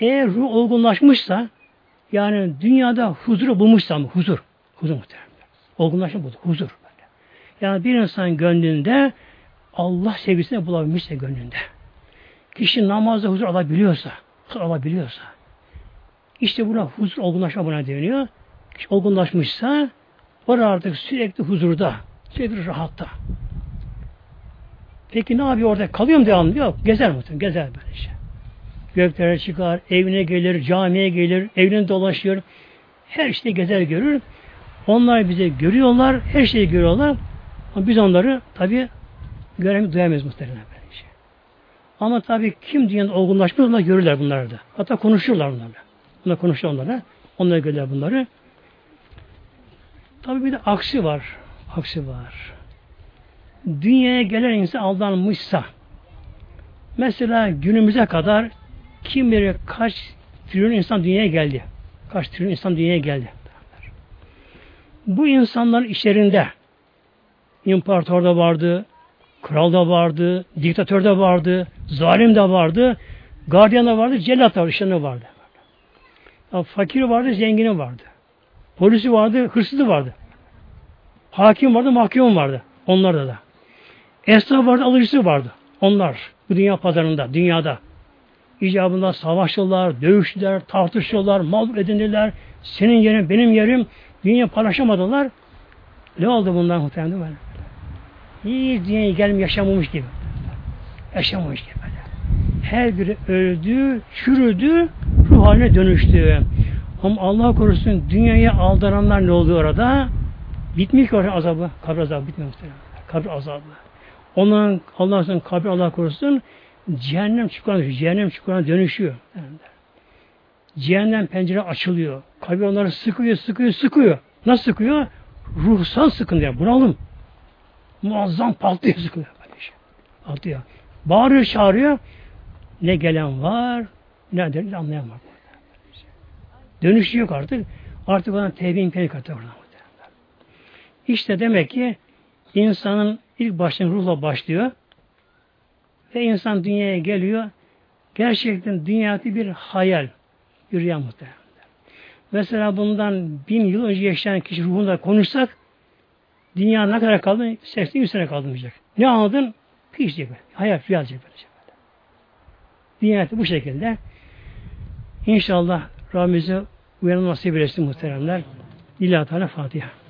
Eğer ruh olgunlaşmışsa yani dünyada huzuru bulmuşsa mı? Huzur. Huzur muhtemelen. Olgunlaşma budur. Huzur. Yani bir insan gönlünde Allah sevgisini bulabilmişse gönlünde. Kişi namazda huzur alabiliyorsa, huzur alabiliyorsa, işte buna huzur olgunlaşma buna deniyor. Kişi olgunlaşmışsa, orada artık sürekli huzurda, sürekli rahatta. Peki ne yapıyor orada? Kalıyor mu devamlı? Yok. Gezer muhtemelen. Gezer böyle şey. Göklere çıkar, evine gelir, camiye gelir, evine dolaşıyor. Her işte gezer görür. Onlar bize görüyorlar, her şeyi görüyorlar. Ama biz onları tabi göremiz, duyamayız muhtemelen. Ama tabi kim dünyanın olgunlaşmış onlar görürler bunları da. Hatta konuşuyorlar onlarla. Bunlar konuşuyor onlarla. Onlar görürler bunları. Tabi bir de aksi var. Aksi var. Dünyaya gelen insan aldanmışsa mesela günümüze kadar kim bilir kaç trilyon insan dünyaya geldi. Kaç trilyon insan dünyaya geldi. Bu insanların işlerinde imparator da vardı, kral da vardı, diktatör de vardı, zalim de vardı, gardiyan da vardı, cellat da vardı. Ya, fakiri vardı, zengini vardı. Polisi vardı, hırsızı vardı. Hakim vardı, mahkum vardı. Onlarda da. Esnaf vardı, alıcısı vardı. Onlar bu dünya pazarında, dünyada. İcabında savaştılar, dövüştüler, tartışıyorlar, mal edindiler. Senin yerin, benim yerim. Dünya paylaşamadılar. Ne oldu bundan muhtemelen? Hiç dünyaya gelmiş yaşamamış gibi. Yaşamamış gibi. Her biri öldü, çürüdü, ruh haline dönüştü. Ama Allah korusun dünyaya aldananlar ne oldu orada? Bitmiş ki azabı. Kabir azabı bitmiyor. Kabir azabı. Onların Allah'ın kabir Allah korusun cehennem çukuruna dönüşüyor. Cehennem çukuruna dönüşüyor. Cehennem pencere açılıyor. Kabir onları sıkıyor, sıkıyor, sıkıyor. Nasıl sıkıyor? Ruhsal sıkıntı yani. Bunalım. Muazzam patlıyor sıkıyor. Patlıyor. Bağırıyor, çağırıyor. Ne gelen var, ne der, anlayan var. Dönüşü yok artık. Artık ona tevbe imkanı katıyor. İşte demek ki insanın ilk baştan ruhla başlıyor ve insan dünyaya geliyor. Gerçekten dünyada bir hayal, bir rüya muhtemelen. Mesela bundan bin yıl önce yaşayan kişi ruhunda konuşsak dünya ne kadar kaldı? 80 100 sene kaldı diyecek. Ne anladın? Hiç değil. Hayal, rüya diyecek. Dünya bu şekilde. İnşallah Rabbimize uyanın nasip eylesin muhteremler. İlahi Teala Fatiha.